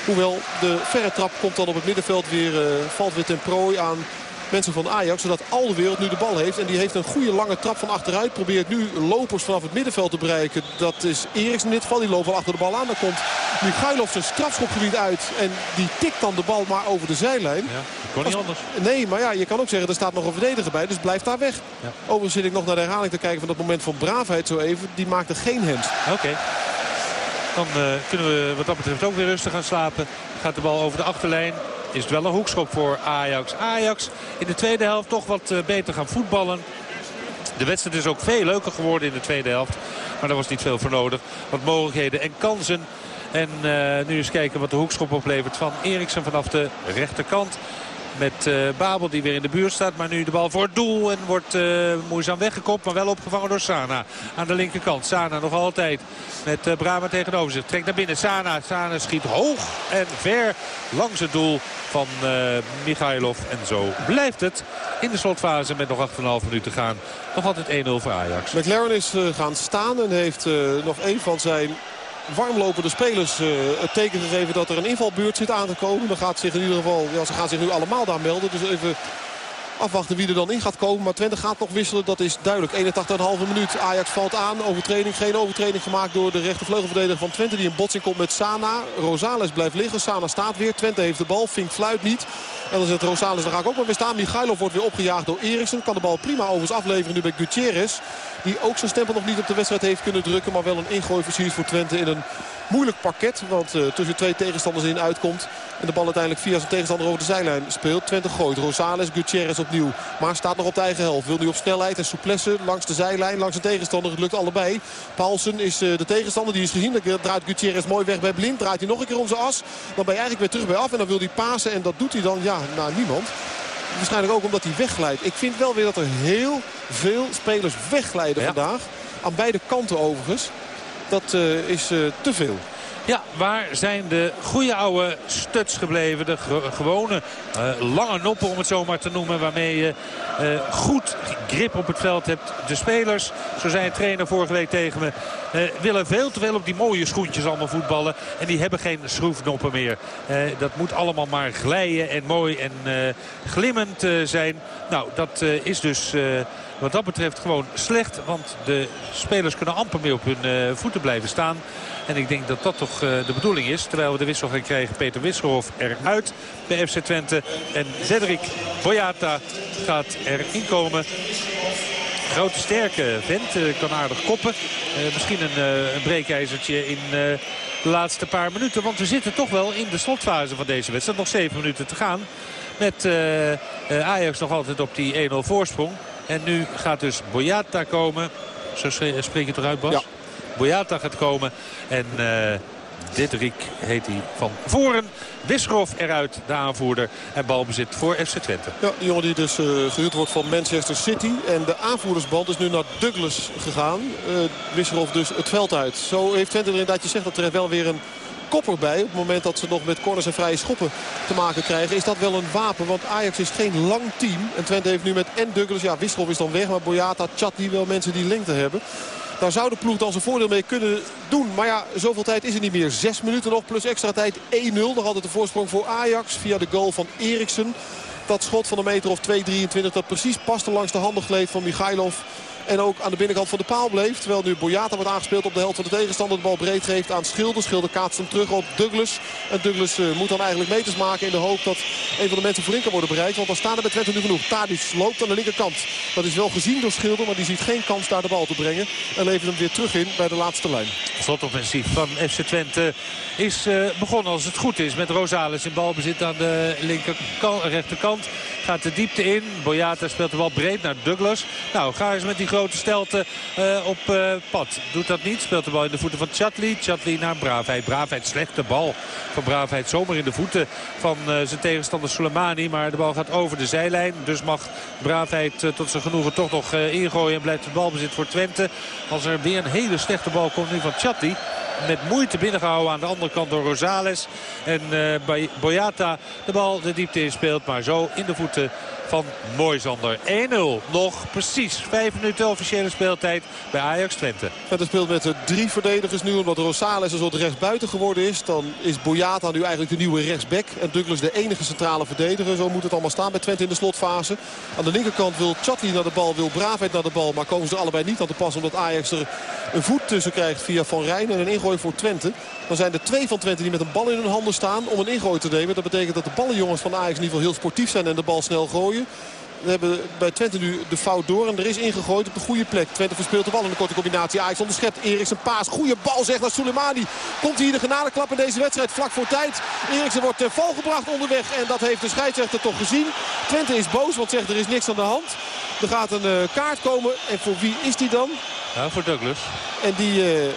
Hoewel de verre trap komt dan op het middenveld weer, uh, valt weer ten prooi aan mensen van Ajax. Zodat al de wereld nu de bal heeft. En die heeft een goede lange trap van achteruit. Probeert nu lopers vanaf het middenveld te bereiken. Dat is Eriks in dit geval. Die loopt wel achter de bal aan. Dan komt Michailov zijn strafschopgebied uit. En die tikt dan de bal maar over de zijlijn. Ja, dat kon niet anders. Nee, maar ja, je kan ook zeggen er staat nog een verdediger bij. Dus blijf daar weg. Ja. Overigens zit ik nog naar de herhaling te kijken van dat moment van braafheid zo even. Die maakte geen hand. Oké. Dan uh, kunnen we wat dat betreft ook weer rustig gaan slapen. Gaat de bal over de achterlijn is het wel een hoekschop voor Ajax. Ajax in de tweede helft toch wat eh, beter gaan voetballen. De wedstrijd is ook veel leuker geworden in de tweede helft. Maar daar was niet veel voor nodig. Wat mogelijkheden en kansen. En uh, nu eens kijken wat de hoekschop oplevert van Eriksen vanaf de rechterkant. Met uh, Babel die weer in de buurt staat. Maar nu de bal voor het doel. En wordt uh, moeizaam weggekopt. Maar wel opgevangen door Sana. Aan de linkerkant. Sana nog altijd. Met uh, Brama tegenover zich. Trekt naar binnen. Sana. Sana schiet hoog en ver langs het doel van Michailov. En zo blijft het in de slotfase met nog 8,5 minuten gaan. Nog altijd 1-0 voor Ajax. McLaren is gaan staan en heeft nog een van zijn warmlopende spelers uh, het teken gegeven dat er een invalbeurt zit aan te komen. Dan gaat zich in ieder geval, ja, ze gaan zich nu allemaal daar melden. Dus even Afwachten wie er dan in gaat komen. Maar Twente gaat nog wisselen. Dat is duidelijk. 81,5 minuut. Ajax valt aan. Overtreding. Geen overtreding gemaakt door de rechtervleugelverdediger van Twente. Die in botsing komt met Sana. Rosales blijft liggen. Sana staat weer. Twente heeft de bal. Fink fluit niet. En dan zegt Rosales, dan ga ik ook maar weer staan. Michailov wordt weer opgejaagd door Eriksen. Kan de bal prima overigens afleveren nu bij Gutierrez. Die ook zijn stempel nog niet op de wedstrijd heeft kunnen drukken. Maar wel een ingooi versiert voor Twente in een moeilijk pakket. Want uh, tussen twee tegenstanders in uitkomt. En de bal uiteindelijk via zijn tegenstander over de zijlijn speelt. Twente gooit. Rosales, Gutierrez opnieuw. Maar staat nog op de eigen helft. Wil nu op snelheid en souplesse langs de zijlijn. Langs de tegenstander. Het lukt allebei. Paulsen is uh, de tegenstander. Die is gezien. Dan draait Gutierrez mooi weg bij Blind. Draait hij nog een keer om zijn as. Dan ben je eigenlijk weer terug bij af. En dan wil hij pasen. En dat doet hij dan ja, naar niemand. Waarschijnlijk ook omdat hij wegglijdt. Ik vind wel weer dat er heel veel spelers wegglijden vandaag. Aan beide kanten overigens. Dat uh, is uh, te veel. Ja, waar zijn de goede oude stuts gebleven? De gewone uh, lange noppen, om het zo maar te noemen. Waarmee je uh, goed grip op het veld hebt. De spelers, zo zei een trainer vorige week tegen me... Uh, willen veel te veel op die mooie schoentjes allemaal voetballen. En die hebben geen schroefnoppen meer. dat moet allemaal maar glijden en mooi en glimmend zijn. Nou, dat is dus wat dat betreft gewoon slecht. Want de spelers kunnen amper meer op hun voeten blijven staan. En ik denk dat dat toch uh, de bedoeling is. Terwijl we de wissel gaan krijgen. Peter Wisselhof eruit bij FC Twente. En Cedric Boyata gaat erin komen. Grote sterke vent. Uh, kan aardig koppen. Misschien een, een breekijzertje in de laatste paar minuten. Want we zitten toch wel in de slotfase van deze wedstrijd. Nog zeven minuten te gaan. Met Ajax nog altijd op die 1-0 voorsprong. En nu gaat dus Boyata komen. Zo spreek je eruit, Bas? Ja. Boyata gaat komen. En uh, Diederik heet hij van voren. Wisrof eruit, de aanvoerder. En balbezit voor FC Twente. Ja, die jongen die dus uh, gehuurd wordt van Manchester City. En de aanvoerdersband is nu naar Douglas gegaan. Uh, dus het veld uit. Zo heeft Twente er inderdaad, je zegt dat er wel weer een kopper bij. Op het moment dat ze nog met corners en vrije schoppen te maken krijgen. Is dat wel een wapen. Want Ajax is geen lang team. En Twente heeft nu met en Douglas. Ja, Wisselhof is dan weg. Maar Boyata, Chat die wel mensen die lengte hebben. Daar zou de ploeg dan zijn voordeel mee kunnen doen. Maar ja, zoveel tijd is er niet meer. Zes minuten nog plus extra tijd 1-0. Nog altijd de voorsprong voor Ajax via de goal van Eriksen. Dat schot van een meter of 2,23 dat precies paste langs de handen gleed van Michailov. En ook aan de binnenkant van de paal bleef. Terwijl nu Boyata wordt aangespeeld op de helft van de tegenstander. De bal breed geeft aan Schilder. Schilder kaatst hem terug op Douglas. En Douglas uh, moet dan eigenlijk meters maken in de hoop dat een van de mensen voorin kan worden bereikt. Want dan staan er bij Twente nu genoeg. Tadic loopt aan de linkerkant. Dat is wel gezien door Schilder. Maar die ziet geen kans daar de bal te brengen. En levert hem weer terug in bij de laatste lijn. Slotoffensief van FC Twente is uh, begonnen als het goed is. Met Rosales in balbezit aan de rechterkant. Gaat de diepte in. Boyata speelt de bal breed naar Douglas. Nou, ga eens met die grote stelte uh, op uh, pad. Doet dat niet. Speelt de bal in de voeten van Chatli. Chatli naar Braafheid. Braafheid slechte bal van Braafheid. Zomaar in de voeten van uh, zijn tegenstander Soleimani. Maar de bal gaat over de zijlijn. Dus mag Braafheid tot zijn genoegen toch nog ingooien. En blijft de balbezit voor Twente. Als er weer een hele slechte bal komt nu van Chatli met moeite binnengehouden aan de andere kant door Rosales. En uh, Boyata de bal de diepte in speelt. Maar zo in de voeten van Moisander. 1-0. Nog precies 5 minuten officiële speeltijd bij Ajax Twente. Twente speelt met drie verdedigers nu. Omdat Rosales een soort rechtsbuiten geworden is. Dan is Boyata nu eigenlijk de nieuwe rechtsback. En Douglas de enige centrale verdediger. Zo moet het allemaal staan bij Twente in de slotfase. Aan de linkerkant wil Chatli naar de bal, wil Braafheid naar de bal. Maar komen ze er allebei niet aan te pas. Omdat Ajax er een voet tussen krijgt via Van Rijn. En een ingooi voor Twente. Dan zijn er twee van Twente die met een bal in hun handen staan om een ingooi te nemen. Dat betekent dat de ballenjongens van Ajax in ieder geval heel sportief zijn en de bal snel gooien. We hebben bij Twente nu de fout door. En er is ingegooid op de goede plek. Twente verspeelt de bal in de korte combinatie. Ajax onderschept. Eriksen paas. Goede bal zegt naar Soleimani. Komt hier de genadeklap in deze wedstrijd vlak voor tijd. Eriksen wordt ter val gebracht onderweg. En dat heeft de scheidsrechter toch gezien. Twente is boos want zegt er is niks aan de hand. Er gaat een uh, kaart komen. En voor wie is die dan? Ja, voor Douglas. En die... Uh,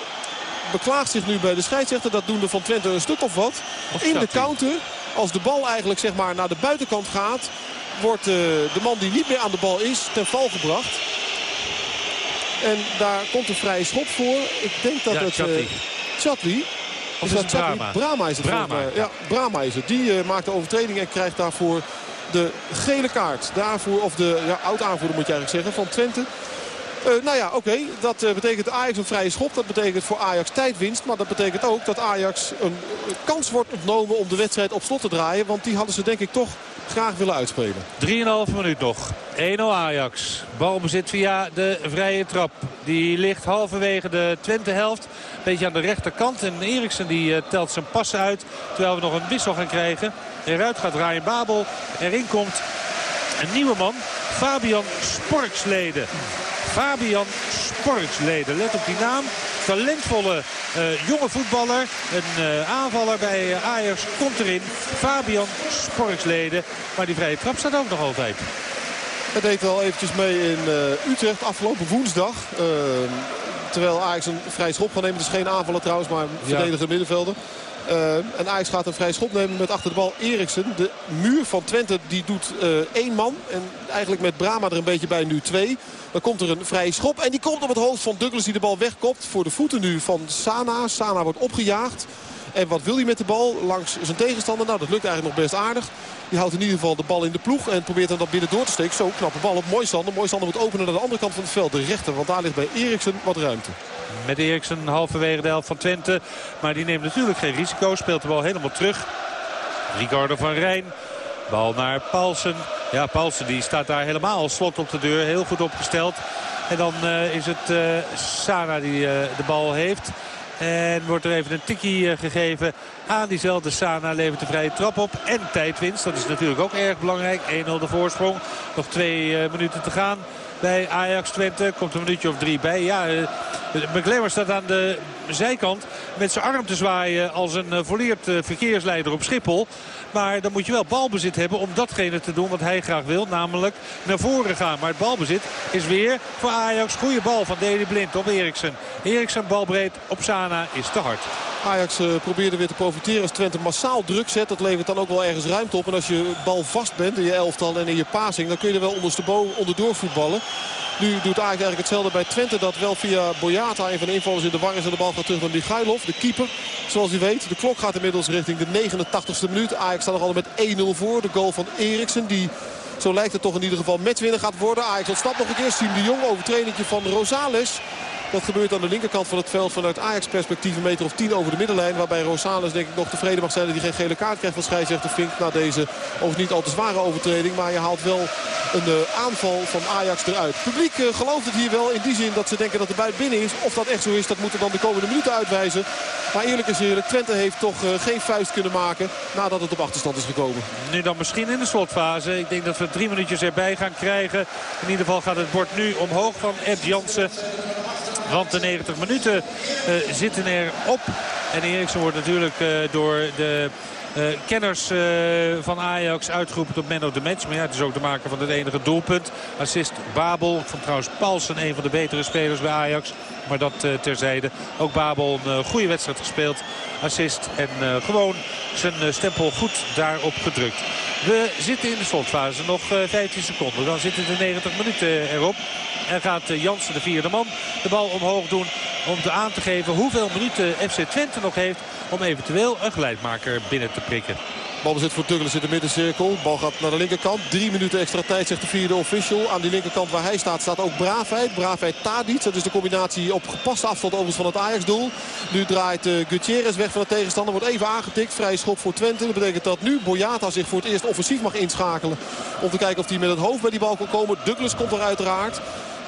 beklaagt zich nu bij de scheidsrechter. Dat doen er van Twente een stuk of wat. Of in de counter. Als de bal eigenlijk zeg maar naar de buitenkant gaat wordt uh, de man die niet meer aan de bal is ten val gebracht. En daar komt een vrije schop voor. Ik denk dat Ja, het... Chatli. Uh, Chatli. Of is is dat? Brama? Brama is het mij. Ja, Brama is het. Die uh, maakt de overtreding en krijgt daarvoor de gele kaart. Daarvoor, of de ja, oud-aanvoerder moet je eigenlijk zeggen, van Twente. Uh, nou ja, oké. Okay. Dat uh, betekent Ajax een vrije schop. Dat betekent voor Ajax tijdwinst. Maar dat betekent ook dat Ajax een kans wordt ontnomen om de wedstrijd op slot te draaien. Want die hadden ze denk ik toch graag willen uitspelen. 3,5 minuut nog. 1-0 Ajax. Balbezit via de vrije trap. Die ligt halverwege de Twente helft. Beetje aan de rechterkant. En Eriksen die uh, telt zijn passen uit. Terwijl we nog een wissel gaan krijgen. Eruit gaat Ryan Babel. Erin komt een nieuwe man. Fabian Sporksleden. Fabian Sporksleden. Let op die naam. Talentvolle uh, jonge voetballer. Een uh, aanvaller bij Ajax komt erin. Fabian Sporksleden. Maar die vrije trap staat ook nog altijd. Hij deed wel eventjes mee in uh, Utrecht afgelopen woensdag. terwijl Ajax een vrij schop gaat nemen. Het is geen aanvaller trouwens, maar een verdediger middenvelder. Uh, en Ajax gaat een vrij schop nemen met achter de bal Eriksen. De muur van Twente die doet uh, één man. En eigenlijk met Brama er een beetje bij nu twee. Dan komt er een vrije schop. En die komt op het hoofd van Douglas die de bal wegkopt. Voor de voeten nu van Sana. Sana wordt opgejaagd. En wat wil hij met de bal langs zijn tegenstander? Nou, dat lukt eigenlijk nog best aardig. Die houdt in ieder geval de bal in de ploeg. En probeert hem dan binnen door te steken. Zo, knappe bal op Moisander. Moisander moet openen naar de andere kant van het veld. De rechter, want daar ligt bij Eriksen wat ruimte. Met Eriksen halverwege de helft van Twente. Maar die neemt natuurlijk geen risico. Speelt de bal helemaal terug. Ricardo van Rijn. Bal naar Paulsen. Ja, Paulsen die staat daar helemaal slot op de deur. Heel goed opgesteld. En dan uh, is het uh, Sana die uh, de bal heeft. En wordt er even een tikkie gegeven aan diezelfde Sana. Levert de vrije trap op. En tijdwinst. Dat is natuurlijk ook erg belangrijk. 1-0 de voorsprong. Nog twee minuten te gaan bij Ajax Twente. Komt een minuutje of drie bij. Ja, uh, McLemmer staat aan de zijkant met zijn arm te zwaaien als een uh, volleerd uh, verkeersleider op Schiphol. Maar dan moet je wel balbezit hebben om datgene te doen wat hij graag wil. Namelijk naar voren gaan. Maar het balbezit is weer voor Ajax. Goede bal van Deli Blind op Eriksen. Eriksen balbreed op Sana is te hard. Ajax probeerde weer te profiteren als Twente massaal druk zet. Dat levert dan ook wel ergens ruimte op. En als je bal vast bent in je elftal en in je passing... dan kun je er wel ondersteboven, onderdoor voetballen. Nu doet Ajax eigenlijk hetzelfde bij Twente. Dat wel via Boyata, een van de invallers in de war is. En de bal gaat terug naar Michailov, de keeper. Zoals u weet, de klok gaat inmiddels richting de 89ste minuut. Ajax staat nog altijd met 1-0 voor. De goal van Eriksen, die... Zo lijkt het toch in ieder geval matchwinner gaat worden. Ajax ontsnapt nog een keer. Siem de Jong overtreding van Rosales. Dat gebeurt aan de linkerkant van het veld vanuit Ajax perspectief een meter of 10 over de middenlijn. Waarbij Rosales denk ik nog tevreden mag zijn dat hij geen gele kaart krijgt van scheidsrechter Fink. Na deze overigens niet al te zware overtreding. Maar je haalt wel een uh, aanval van Ajax eruit. Het publiek uh, gelooft het hier wel in die zin dat ze denken dat de buit binnen is. Of dat echt zo is, dat moeten dan de komende minuten uitwijzen. Maar eerlijk is eerlijk, Twente heeft toch uh, geen vuist kunnen maken nadat het op achterstand is gekomen. Nu dan misschien in de slotfase. Ik denk dat we drie minuutjes erbij gaan krijgen. In ieder geval gaat het bord nu omhoog van Ed Jansen. Want de 90 minuten uh, zitten erop. En Eriksen wordt natuurlijk uh, door de uh, kenners van Ajax uitgeroepen tot man of the match. Maar ja, het is ook te maken van het enige doelpunt. Assist Babel. Ik vond trouwens Paulsen een van de betere spelers bij Ajax. Maar dat terzijde. Ook Babel een goede wedstrijd gespeeld. Assist en gewoon zijn stempel goed daarop gedrukt. We zitten in de slotfase. Nog 15 seconden. Dan zitten de 90 minuten erop. En gaat Jansen, de vierde man, de bal omhoog doen om te aan te geven hoeveel minuten FC Twente nog heeft om eventueel een gelijkmaker binnen te prikken. Balbezit voor Douglas in de middencirkel. Bal gaat naar de linkerkant. Drie minuten extra tijd, zegt de vierde official. Aan die linkerkant waar hij staat, staat ook Braafheid. Braafheid Tadic. Dat is de combinatie op gepaste afstand overigens van het Ajax-doel. Nu draait uh, Gutierrez weg van de tegenstander. Wordt even aangetikt. Vrij schop voor Twente. Dat betekent dat nu Boyata zich voor het eerst offensief mag inschakelen. Om te kijken of hij met het hoofd bij die bal kan komen. Douglas komt er uiteraard.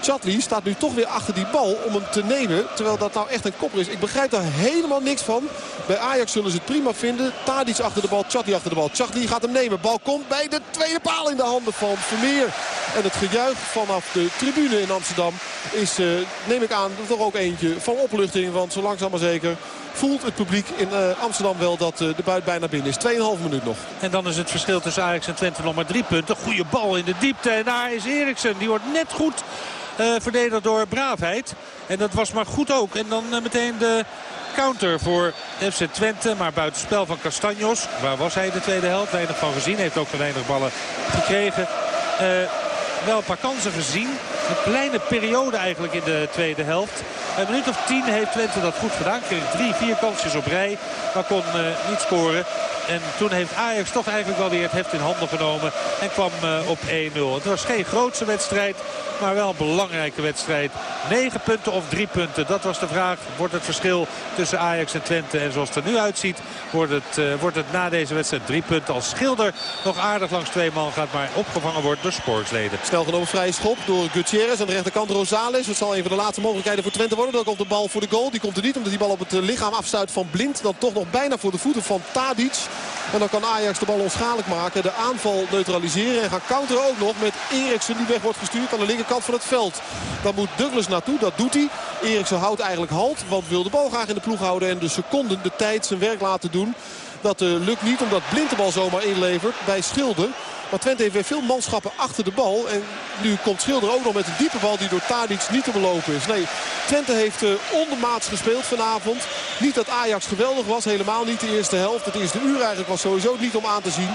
Chatli staat nu toch weer achter die bal om hem te nemen. Terwijl dat nou echt een kopper is. Ik begrijp daar helemaal niks van. Bij Ajax zullen ze het prima vinden. Tadic achter de bal, Chatli achter de bal. Chatli gaat hem nemen. Bal komt bij de tweede paal in de handen van Vermeer. En het gejuich vanaf de tribune in Amsterdam is, uh, neem ik aan, toch ook eentje van opluchting. Want zo langzaam maar zeker voelt het publiek in uh, Amsterdam wel dat uh, de buit bijna binnen is. 2,5 minuut nog. En dan is het verschil tussen Ajax en Twente nog maar drie punten. Goede bal in de diepte. En daar is Eriksen. Die wordt net goed verdedigd door Braafheid. En dat was maar goed ook. En dan uh, meteen de counter voor FC Twente. Maar buitenspel van Castanjos. Waar was hij de tweede helft? Weinig van gezien. Heeft ook weinig ballen gekregen. Uh, wel een paar kansen gezien. Een kleine periode eigenlijk in de tweede helft. Een minuut of tien heeft Twente dat goed gedaan. Kreeg drie, vier kansjes op rij. Maar kon niet scoren. En toen heeft Ajax toch eigenlijk wel weer het heft in handen genomen. En kwam uh, op 1-0. Het was geen grootse wedstrijd. Maar wel een belangrijke wedstrijd. 9 punten of 3 punten. Dat was de vraag. Wordt het verschil tussen Ajax en Twente. En zoals het er nu uitziet wordt het, uh, wordt het na deze wedstrijd 3 punten. Als Schilder nog aardig langs twee man gaat. Maar opgevangen wordt door sportsleden. Snel genomen vrije schop door Gutierrez. Aan de rechterkant Rosales. Het zal een van de laatste mogelijkheden voor Twente worden. Dan komt de bal voor de goal. Die komt er niet omdat die bal op het lichaam afstuit van Blind. Dan toch nog bijna voor de voeten van Tadic. En dan kan Ajax de bal onschadelijk maken. De aanval neutraliseren. En gaan counteren ook nog met Eriksen die weg wordt gestuurd aan de linkerkant van het veld. Dan moet Douglas naartoe. Dat doet hij. Eriksen houdt eigenlijk halt. Want wil de bal graag in de ploeg houden. En de seconden de tijd zijn werk laten doen. Dat uh, lukt niet omdat Blind de bal zomaar inlevert bij Schilder. Maar Twente heeft weer veel manschappen achter de bal. En nu komt Schilder ook nog met een diepe bal die door Tadic niet te belopen is. Nee, Twente heeft uh, ondermaats gespeeld vanavond. Niet dat Ajax geweldig was, helemaal niet de eerste helft. Het eerste uur eigenlijk was sowieso niet om aan te zien.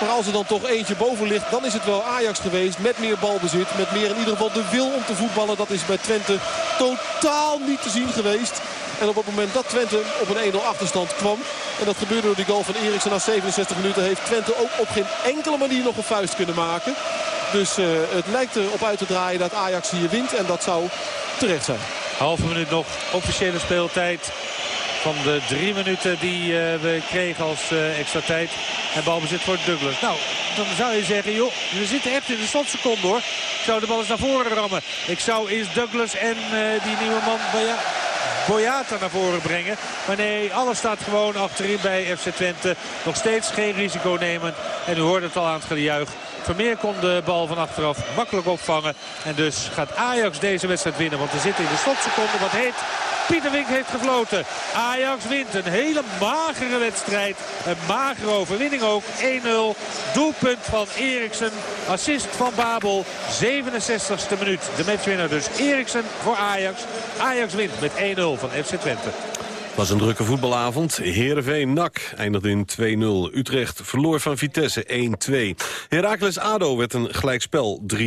Maar als er dan toch eentje boven ligt, dan is het wel Ajax geweest. Met meer balbezit, met meer in ieder geval de wil om te voetballen. Dat is bij Twente totaal niet te zien geweest. En op het moment dat Twente op een 1-0 achterstand kwam. En dat gebeurde door die goal van Eriksen na 67 minuten. Heeft Twente ook op geen enkele manier nog een vuist kunnen maken. Dus uh, het lijkt erop uit te draaien dat Ajax hier wint. En dat zou terecht zijn. Halve minuut nog officiële speeltijd. Van de drie minuten die uh, we kregen als uh, extra tijd. En balbezit voor Douglas. Nou, dan zou je zeggen, joh, we zitten echt in de slotseconde hoor. Ik zou de bal eens naar voren rammen. Ik zou eens Douglas en die nieuwe man... Ja, Boyata naar voren brengen. Maar nee, alles staat gewoon achterin bij FC Twente. Nog steeds geen risico nemend. En u hoort het al aan het gejuich. Vermeer kon de bal van achteraf makkelijk opvangen. En dus gaat Ajax deze wedstrijd winnen. Want we zitten in de slotseconde. Wat heet Pieter Wink heeft gefloten. Ajax wint een hele magere wedstrijd. Een magere overwinning ook. 1-0. Doelpunt van Eriksen. Assist van Babel. 67ste minuut. De matchwinner dus Eriksen voor Ajax. Ajax wint met 1-0 van FC Twente. Het was een drukke voetbalavond. Heerenveen NAC eindigde in 2-0. Utrecht verloor van Vitesse 1-2. Heracles ADO werd een gelijkspel 3-3.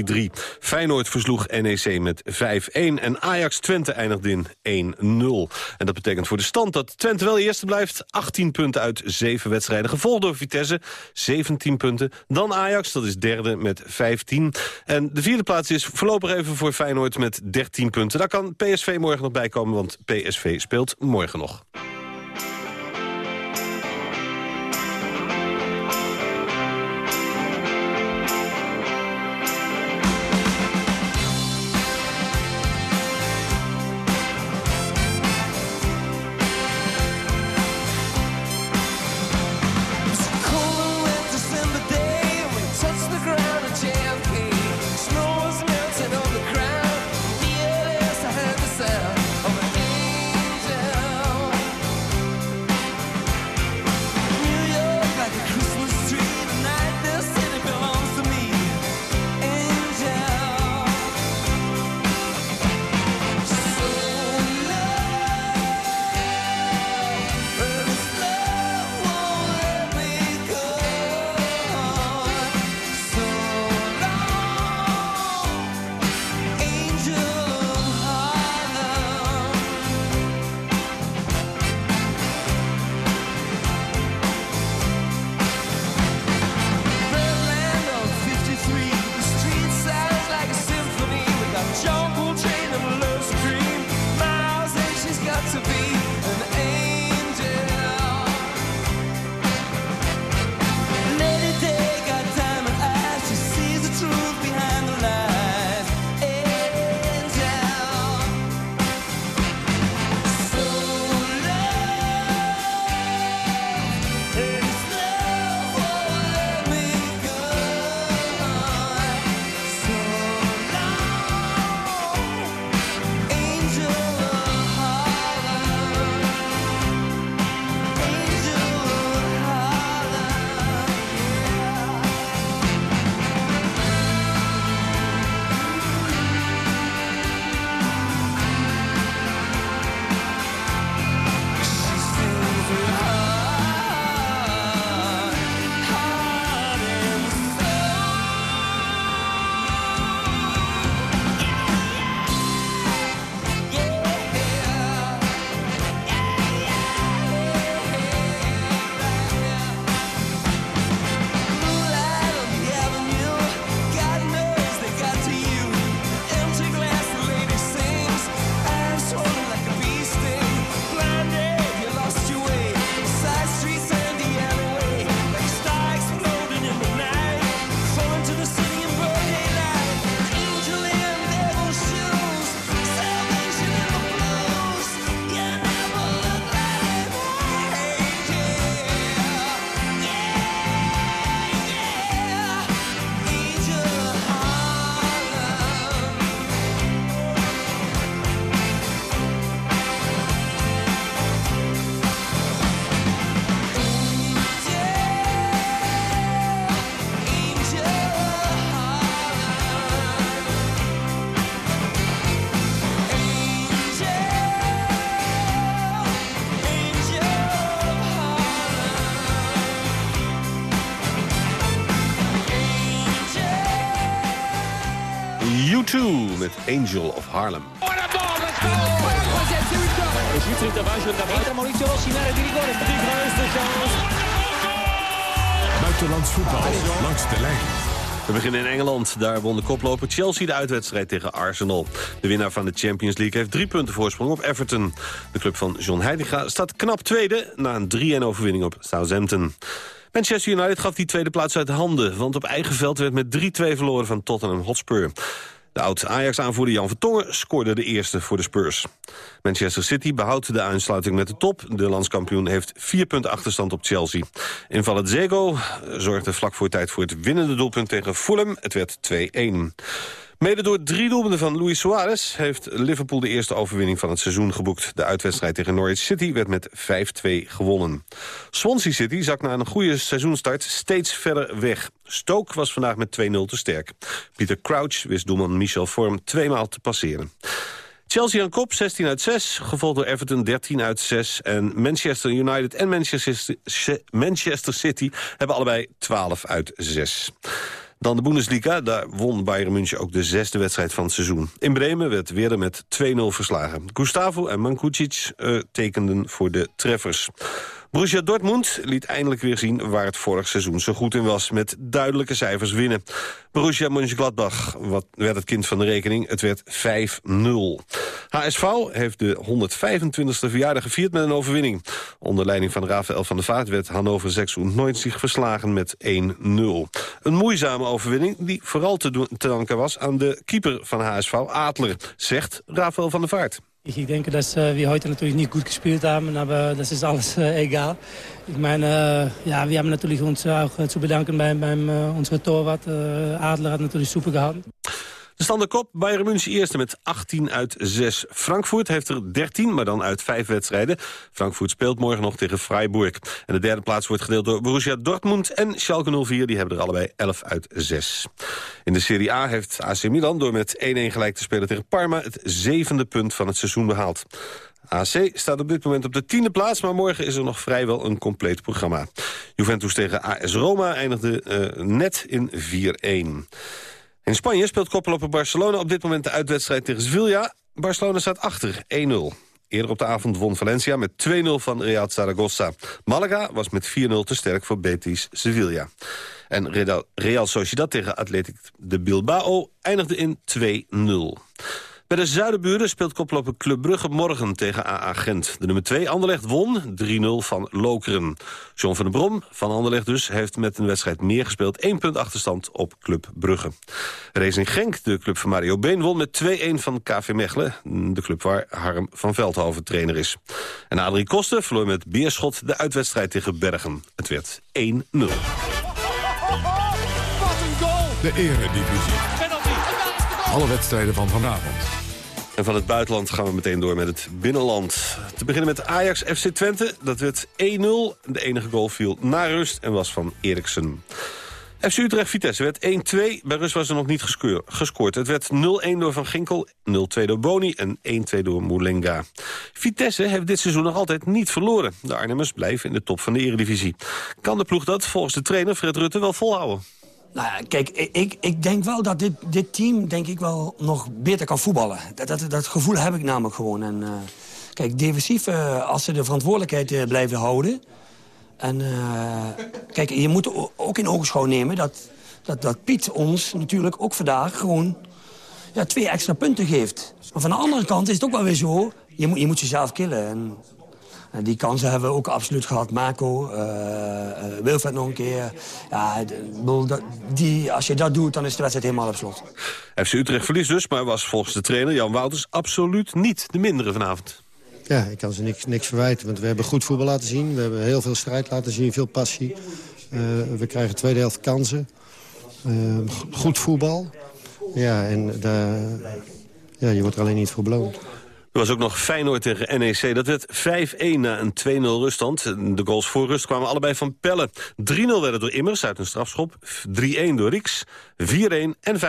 Feyenoord versloeg NEC met 5-1. En Ajax Twente eindigde in 1-0. En dat betekent voor de stand dat Twente wel eerste blijft. 18 punten uit 7 wedstrijden. Gevolgd door Vitesse, 17 punten. Dan Ajax, dat is derde met 15. En de vierde plaats is voorlopig even voor Feyenoord met 13 punten. Daar kan PSV morgen nog bij komen, want PSV speelt morgen nog. Met of Harlem. Buitenlands voetbal langs de lijn. We beginnen in Engeland. Daar won de koploper Chelsea de uitwedstrijd tegen Arsenal. De winnaar van de Champions League heeft drie punten voorsprong op Everton. De club van John Heidinga staat knap tweede... na een 3-1-overwinning op Southampton. Manchester United gaf die tweede plaats uit handen... want op eigen veld werd met 3-2 verloren van Tottenham Hotspur. De oud-Ajax-aanvoerder Jan Vertongen scoorde de eerste voor de Spurs. Manchester City behoudt de aansluiting met de top. De landskampioen heeft vier punten achterstand op Chelsea. Invaller Zego zorgde vlak voor tijd voor het winnende doelpunt tegen Fulham. Het werd 2-1. Mede door drie doelpunten van Luis Suarez... heeft Liverpool de eerste overwinning van het seizoen geboekt. De uitwedstrijd tegen Norwich City werd met 5-2 gewonnen. Swansea City zak na een goede seizoenstart steeds verder weg. Stoke was vandaag met 2-0 te sterk. Peter Crouch wist doelman Michel Vorm tweemaal te passeren. Chelsea aan kop, 16 uit 6. Gevolgd door Everton, 13 uit 6. En Manchester United en Manchester City hebben allebei 12 uit 6. Dan de Bundesliga, daar won Bayern München ook de zesde wedstrijd van het seizoen. In Bremen werd weer met 2-0 verslagen. Gustavo en Mankucic uh, tekenden voor de treffers. Borussia Dortmund liet eindelijk weer zien waar het vorig seizoen zo goed in was. Met duidelijke cijfers winnen. Borussia Mönchengladbach wat werd het kind van de rekening. Het werd 5-0. HSV heeft de 125e verjaardag gevierd met een overwinning. Onder leiding van Rafael van der Vaart werd Hannover 96 verslagen met 1-0. Een moeizame overwinning die vooral te, te danken was aan de keeper van HSV, Adler, zegt Rafael van der Vaart. Ich denke, dass äh, wir heute natürlich nicht gut gespielt haben, aber das ist alles äh, egal. Ich meine, äh, ja, wir haben natürlich uns auch zu bedanken beim äh, unserem Torwart. Adler hat natürlich super gehalten. De stand kop, Bayern München eerste met 18 uit 6. Frankfurt heeft er 13, maar dan uit 5 wedstrijden. Frankfurt speelt morgen nog tegen Freiburg. En de derde plaats wordt gedeeld door Borussia Dortmund en Schalke 04. Die hebben er allebei 11 uit 6. In de Serie A heeft AC Milan door met 1-1 gelijk te spelen tegen Parma... het zevende punt van het seizoen behaald. AC staat op dit moment op de tiende plaats, maar morgen is er nog vrijwel een compleet programma. Juventus tegen AS Roma eindigde uh, net in 4-1. In Spanje speelt koploper Barcelona op dit moment de uitwedstrijd tegen Sevilla. Barcelona staat achter, 1-0. Eerder op de avond won Valencia met 2-0 van Real Zaragoza. Malaga was met 4-0 te sterk voor Betis Sevilla. En Real Sociedad tegen Athletic de Bilbao eindigde in 2-0. Bij de Zuidenburen speelt koploper Club Brugge morgen tegen AA Gent. De nummer 2 Anderlecht won 3-0 van Lokeren. John van den Brom van Anderlecht dus heeft met een wedstrijd meer gespeeld. 1 punt achterstand op Club Brugge. Racing Genk, de club van Mario Been, won met 2-1 van KV Mechelen. De club waar Harm van Veldhoven trainer is. En Adrie Kosten verloor met Beerschot de uitwedstrijd tegen Bergen. Het werd 1-0. De Eredivisie. Alle wedstrijden van vanavond. En van het buitenland gaan we meteen door met het binnenland. Te beginnen met Ajax FC Twente. Dat werd 1-0. De enige goal viel na rust en was van Eriksen. FC Utrecht-Vitesse werd 1-2. Bij rust was er nog niet gescoord. Het werd 0-1 door Van Ginkel, 0-2 door Boni en 1-2 door Moulenga. Vitesse heeft dit seizoen nog altijd niet verloren. De Arnhemmers blijven in de top van de eredivisie. Kan de ploeg dat volgens de trainer Fred Rutte wel volhouden? Nou kijk, ik, ik denk wel dat dit, dit team denk ik wel nog beter kan voetballen. Dat, dat, dat gevoel heb ik namelijk gewoon. En, uh, kijk, defensief, uh, als ze de verantwoordelijkheid uh, blijven houden... En kijk, je moet ook in ogenschouw nemen dat, dat, dat Piet ons natuurlijk ook vandaag gewoon ja, twee extra punten geeft. Maar van de andere kant is het ook wel weer zo, je moet, je moet jezelf killen. En en die kansen hebben we ook absoluut gehad. Marco, uh, uh, Wilfred nog een keer. Ja, die, als je dat doet, dan is de wedstrijd helemaal op slot. FC Utrecht verliest dus, maar was volgens de trainer Jan Wouters absoluut niet de mindere vanavond. Ja, ik kan ze niks, niks verwijten, want we hebben goed voetbal laten zien. We hebben heel veel strijd laten zien, veel passie. Uh, we krijgen tweede helft kansen. goed voetbal. Ja, en daar, ja, je wordt er alleen niet voor beloond. Er was ook nog Feyenoord tegen NEC. Dat werd 5-1 na een 2-0 ruststand. De goals voor rust kwamen allebei van Pelle. 3-0 werden door Immers uit een strafschop. 3-1 door Rieks. 4-1 en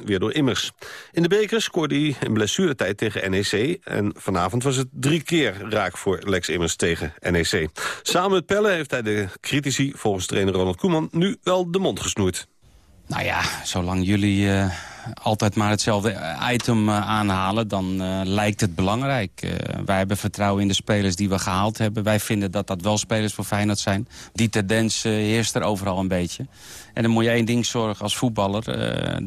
5-1 weer door Immers. In de beker scoorde hij in blessuretijd tegen NEC. En vanavond was het drie keer raak voor Lex Immers tegen NEC. Samen met Pelle heeft hij de critici, volgens trainer Ronald Koeman... nu wel de mond gesnoerd. Nou ja, zolang jullie... Uh altijd maar hetzelfde item aanhalen, dan lijkt het belangrijk. wij hebben vertrouwen in de spelers die we gehaald hebben. Wij vinden dat dat wel spelers voor Feyenoord zijn. Die tendens heerst er overal een beetje. En dan moet je één ding zorgen als voetballer.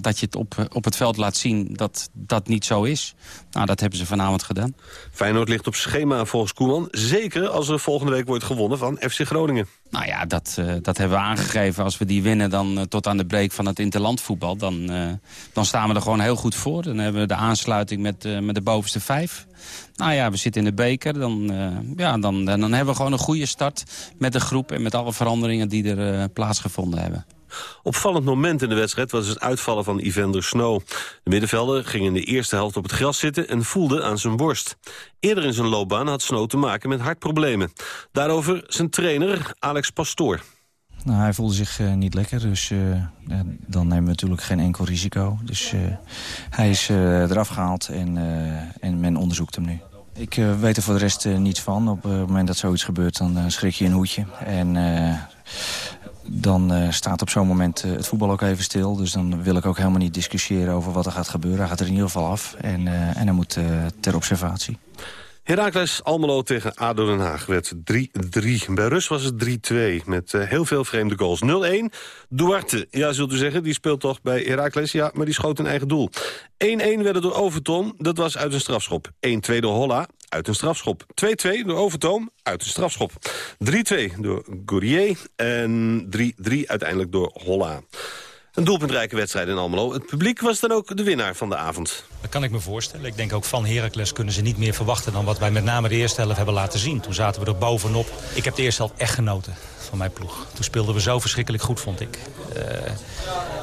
dat je het op, op het veld laat zien dat dat niet zo is. Nou, dat hebben ze vanavond gedaan. Feyenoord ligt op schema volgens Koeman. Zeker als er volgende week wordt gewonnen van FC Groningen. Nou ja, dat, uh, dat hebben we aangegeven. Als we die winnen dan uh, tot aan de break van het interlandvoetbal... Dan, uh, dan staan we er gewoon heel goed voor. Dan hebben we de aansluiting met, met de bovenste vijf. Nou ja, we zitten in de beker. Dan, ja, dan, dan hebben we gewoon een goede start met de groep... en met alle veranderingen die er plaatsgevonden hebben. Opvallend moment in de wedstrijd was het uitvallen van Evander Snow. De middenvelder ging in de eerste helft op het gras zitten en voelde aan zijn borst. Eerder in zijn loopbaan had Snow te maken met hartproblemen. Daarover zijn trainer Alex Pastoor. Nou, hij voelde zich uh, niet lekker, dus uh, dan nemen we natuurlijk geen enkel risico. Dus uh, hij is eraf gehaald en, en men onderzoekt hem nu. Ik weet er voor de rest niets van. Op het moment dat zoiets gebeurt, dan schrik je een hoedje. En dan uh, staat op zo'n moment uh, het voetbal ook even stil. Dus dan wil ik ook helemaal niet discussiëren over wat er gaat gebeuren. Hij gaat er in ieder geval af en, uh, en hij moet ter observatie. Heracles Almelo tegen ADO Den Haag werd 3-3. Bij Rus was het 3-2 met heel veel vreemde goals. 0-1, Duarte, ja zult u zeggen, die speelt toch bij Heracles? Ja, maar die schoot een eigen doel. 1-1 werd het door Overton, dat was uit een strafschop. 1-2 door Holla, uit een strafschop. 2-2 door Overtoom, uit een strafschop. 3-2 door Gourier en 3-3 uiteindelijk door Holla. Een doelpuntrijke wedstrijd in Almelo. Het publiek was dan ook de winnaar van de avond. Dat kan ik me voorstellen. Ik denk ook van Heracles kunnen ze niet meer verwachten... dan wat wij met name de eerste helft hebben laten zien. Toen zaten we er bovenop. Ik heb de eerste helft echt genoten van mijn ploeg. Toen speelden we zo verschrikkelijk goed, vond ik. Uh,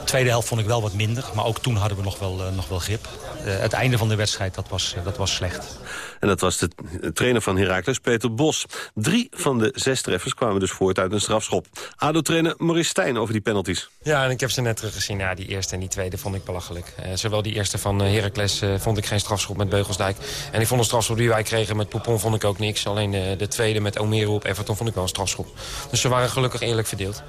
tweede helft vond ik wel wat minder. Maar ook toen hadden we nog wel, uh, nog wel grip. Uh, het einde van de wedstrijd, dat was, dat was slecht. En dat was de trainer van Heracles, Peter Bos. Drie van de zes treffers kwamen dus voort uit een strafschop. ADO-trainer Maurice Stijn over die penalties. Ja, en ik heb ze net teruggezien. Ja, die eerste en die tweede vond ik belachelijk. Uh, zowel die eerste van Heracles uh, vond ik geen strafschop met Beugelsdijk. En ik vond de strafschop die wij kregen met Poupon vond ik ook niks. Alleen de, de tweede met Omeru op Everton vond ik wel een strafschop. Dus ze waren gelukkig eerlijk verdeeld.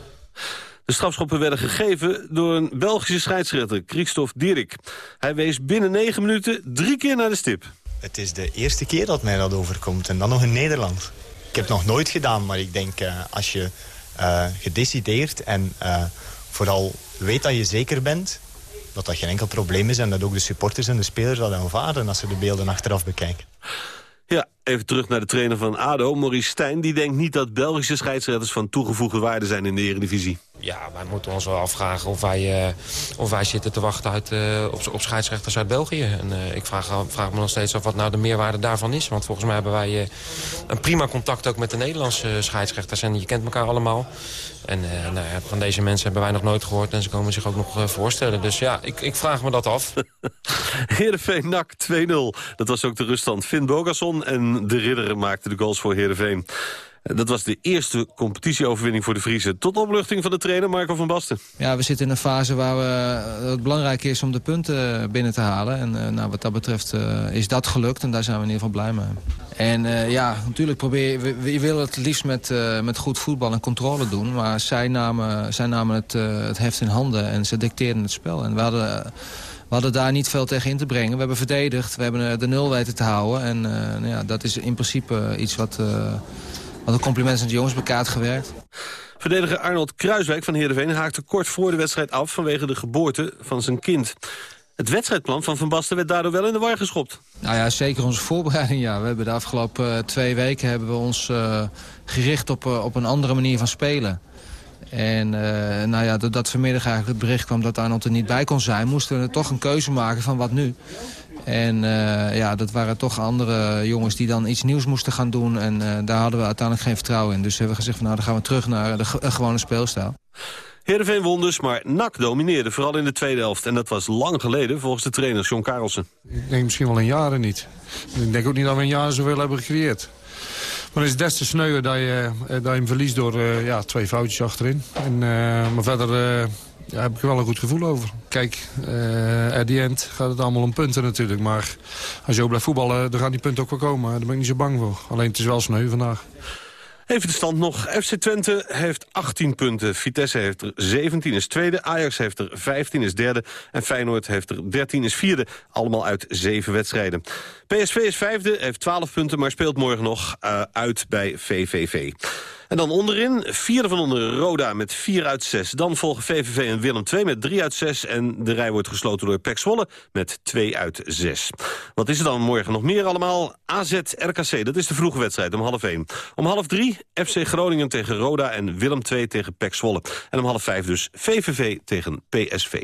De strafschoppen werden gegeven door een Belgische scheidsrechter, Christophe Dierik. Hij wees binnen negen minuten drie keer naar de stip. Het is de eerste keer dat mij dat overkomt en dan nog in Nederland. Ik heb het nog nooit gedaan, maar ik denk uh, als je uh, gedecideerd en uh, vooral weet dat je zeker bent... dat dat geen enkel probleem is en dat ook de supporters en de spelers dat aanvaarden... als ze de beelden achteraf bekijken. Ja, even terug naar de trainer van ADO, Maurice Stijn. Die denkt niet dat Belgische scheidsrechters van toegevoegde waarde zijn in de Eredivisie. Ja, wij moeten ons wel afvragen of wij, uh, of wij zitten te wachten uit, uh, op, op scheidsrechters uit België. En uh, ik vraag, vraag me nog steeds af wat nou de meerwaarde daarvan is. Want volgens mij hebben wij een prima contact ook met de Nederlandse scheidsrechters. En je kent elkaar allemaal. En nou ja, van deze mensen hebben wij nog nooit gehoord. En ze komen zich ook nog voorstellen. Dus ja, ik, ik vraag me dat af. Heerenveen NAC 2-0. Dat was ook de ruststand. Finn Bogasson en de Ridder maakten de goals voor Heerenveen. Dat was de eerste competitieoverwinning voor de Friese. Tot opluchting van de trainer Marco van Basten. Ja, we zitten in een fase waar we, het belangrijk is om de punten binnen te halen. En nou, wat dat betreft is dat gelukt en daar zijn we in ieder geval blij mee. En ja, natuurlijk probeer we willen het liefst met, met goed voetbal en controle doen. Maar zij namen, zij namen het, het heft in handen en ze dicteerden het spel. En we hadden... We hadden daar niet veel tegen in te brengen. We hebben verdedigd, we hebben de nul weten te houden. En uh, nou ja, dat is in principe iets wat, wat een compliment is aan de jongens bekaart gewerkt. Verdediger Arnold Kruiswijk van Heerenveen haakte kort voor de wedstrijd af... vanwege de geboorte van zijn kind. Het wedstrijdplan van Van Basten werd daardoor wel in de war geschopt. Nou ja, zeker onze voorbereiding. Ja. We hebben de afgelopen twee weken hebben we ons uh, gericht op, uh, op een andere manier van spelen. En uh, nou ja, doordat vanmiddag eigenlijk het bericht kwam dat Arnold er niet bij kon zijn... moesten we toch een keuze maken van wat nu. En uh, ja, dat waren toch andere jongens die dan iets nieuws moesten gaan doen. En uh, daar hadden we uiteindelijk geen vertrouwen in. Dus hebben we gezegd, van, nou, dan gaan we terug naar de gewone speelstijl. Heerenveen won dus, maar NAC domineerde, vooral in de tweede helft. En dat was lang geleden, volgens de trainer John Karelsen. Ik denk misschien wel in jaren niet. Ik denk ook niet dat we in jaren zoveel hebben gecreëerd. Het is des te sneuwer dat je, dat je hem verliest door uh, ja, twee foutjes achterin. En, uh, maar verder ja, heb ik er wel een goed gevoel over. Kijk, uh, at the end gaat het allemaal om punten natuurlijk. Maar als je ook blijft voetballen, dan gaan die punten ook wel komen. Daar ben ik niet zo bang voor. Alleen het is wel sneu vandaag. Even de stand nog. FC Twente heeft 18 punten. Vitesse heeft er 17, is tweede. Ajax heeft er 15, is derde. En Feyenoord heeft er 13, is vierde. Allemaal uit zeven wedstrijden. PSV is vijfde, heeft 12 punten, maar speelt morgen nog uh, uit bij VVV. En dan onderin, vierde van onder Roda met 4 uit 6. Dan volgen VVV en Willem 2 met 3 uit 6. En de rij wordt gesloten door Pek Zwolle met 2 uit 6. Wat is er dan morgen nog meer allemaal? AZ-RKC, dat is de vroege wedstrijd om half 1. Om half 3 FC Groningen tegen Roda en Willem 2 tegen Pek Zwolle. En om half 5 dus VVV tegen PSV.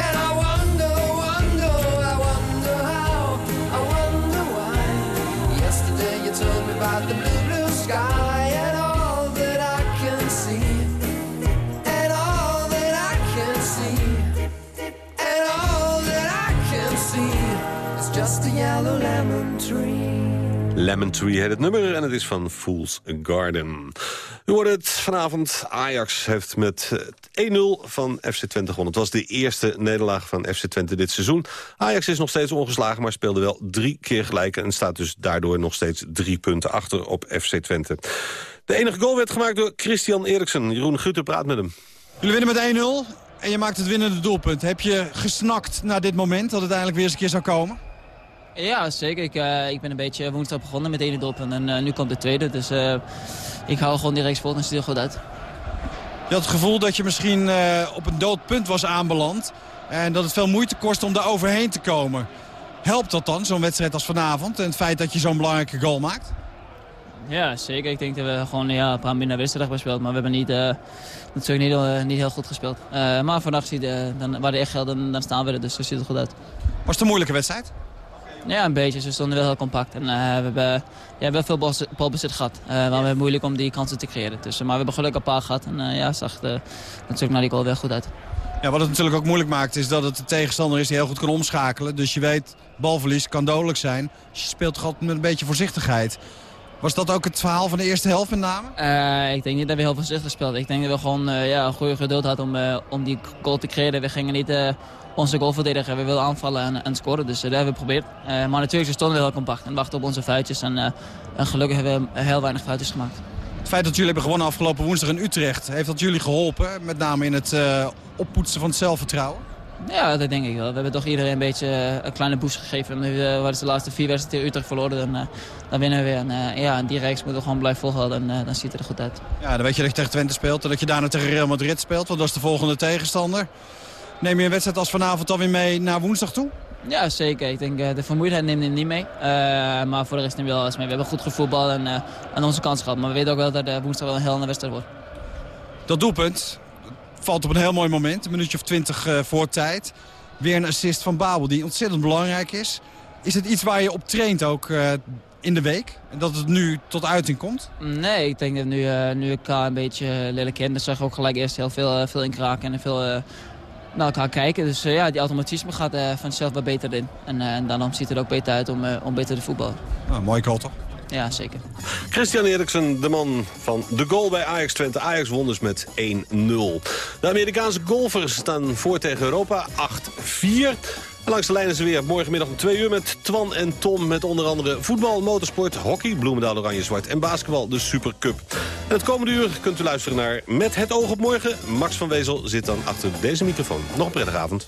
Lemon Tree heet het nummer en het is van Fool's Garden. U hoort het vanavond. Ajax heeft met eh, 1-0 van FC Twente gewonnen. Het was de eerste nederlaag van FC Twente dit seizoen. Ajax is nog steeds ongeslagen, maar speelde wel drie keer gelijk... en staat dus daardoor nog steeds drie punten achter op FC Twente. De enige goal werd gemaakt door Christian Eriksen. Jeroen Guter praat met hem. Jullie winnen met 1-0 en je maakt het winnende doelpunt. Heb je gesnakt naar dit moment dat het eindelijk weer eens een keer zou komen? Ja, zeker. Ik, uh, ik ben een beetje woensdag begonnen met één doelpunt en uh, nu komt de tweede. Dus uh, ik hou gewoon die reeks vol en stuur goed uit. Je had het gevoel dat je misschien op een dood punt was aanbeland. En dat het veel moeite kost om daar overheen te komen. Helpt dat dan, zo'n wedstrijd als vanavond? En het feit dat je zo'n belangrijke goal maakt? Ja, zeker. Ik denk dat we gewoon ja, een paar minder wedstrijden hebben gespeeld. Maar we hebben niet, natuurlijk niet, niet heel goed gespeeld. maar vandaag zie je, dan, waar de echt geldt, dan, dan staan we er. Dus dat ziet er goed uit. Was het een moeilijke wedstrijd? Ja, een beetje. Ze stonden wel heel compact. En, uh, we hebben ja, wel veel balbezit gehad. Uh, maar we hebben moeilijk om die kansen te creëren. Dus, maar we hebben gelukkig een paar gehad. En uh, ja, zag er natuurlijk naar die goal wel goed uit. Ja, wat het natuurlijk ook moeilijk maakt is dat het de tegenstander is die heel goed kan omschakelen. Dus je weet, balverlies kan dodelijk zijn. Dus je speelt altijd met een beetje voorzichtigheid. Was dat ook het verhaal van de eerste helft met name? Eh, ik denk niet dat we heel voorzichtig speelden. Ik denk dat we gewoon uh, ja, een goede geduld hadden om, uh, om die goal te creëren. We gingen niet onze goal verdedigen. We wilden aanvallen en, en scoren. Dus dat hebben we geprobeerd. maar natuurlijk ze stonden we heel compact en wachten op onze foutjes. En, en gelukkig hebben we heel weinig foutjes gemaakt. Het feit dat jullie hebben gewonnen afgelopen woensdag in Utrecht... heeft dat jullie geholpen? Met name in het oppoetsen van het zelfvertrouwen? Ja, dat denk ik wel. We hebben toch iedereen een beetje eh, een kleine boost gegeven. Uh, waren de laatste vier wedstrijden Utrecht verloren. Dan, uh, dan winnen we weer. En uh, ja, die reeks moeten we gewoon blijven volhouden. En dan ziet het er goed uit. Ja, dan weet je dat je tegen Twente speelt. En dat je daarna tegen Real Madrid speelt. Want dat is de volgende tegenstander. Neem je een wedstrijd als vanavond dan weer mee naar woensdag toe? Ja, zeker. Ik denk de vermoeidheid neemt hem niet mee. maar voor de rest neemt we wel eens mee. We hebben goed gevoetbald en, en onze kans gehad. Maar we weten ook wel dat de woensdag wel een heel andere wedstrijd wordt. Dat doelpunt, valt op een heel mooi moment. Een minuutje of twintig uh, voor tijd. Weer een assist van Babel die ontzettend belangrijk is. Is het iets waar je op traint ook uh, in de week? En dat het nu tot uiting komt? Nee, ik denk dat nu, uh, nu ik een beetje lelijk ken. Dan zag ik ook gelijk eerst heel veel, veel inkraken en veel naar elkaar kijken. Dus ja, die automatisme gaat vanzelf wel beter in. En, en daarom ziet het ook beter uit om, om beter te voetballen. Nou, mooi goal toch? Ja, zeker. Christian Eriksen, de man van de goal bij Ajax Twente. Ajax won dus met 1-0. De Amerikaanse golfers staan voor tegen Europa 8-4. Langs de lijn is er weer morgenmiddag om 2 uur met Twan en Tom... met onder andere voetbal, motorsport, hockey, Bloemendaal Oranje-Zwart... en basketbal, de Supercup. En het komende uur kunt u luisteren naar Met het oog op morgen. Max van Wezel zit dan achter deze microfoon. Nog een prettige avond.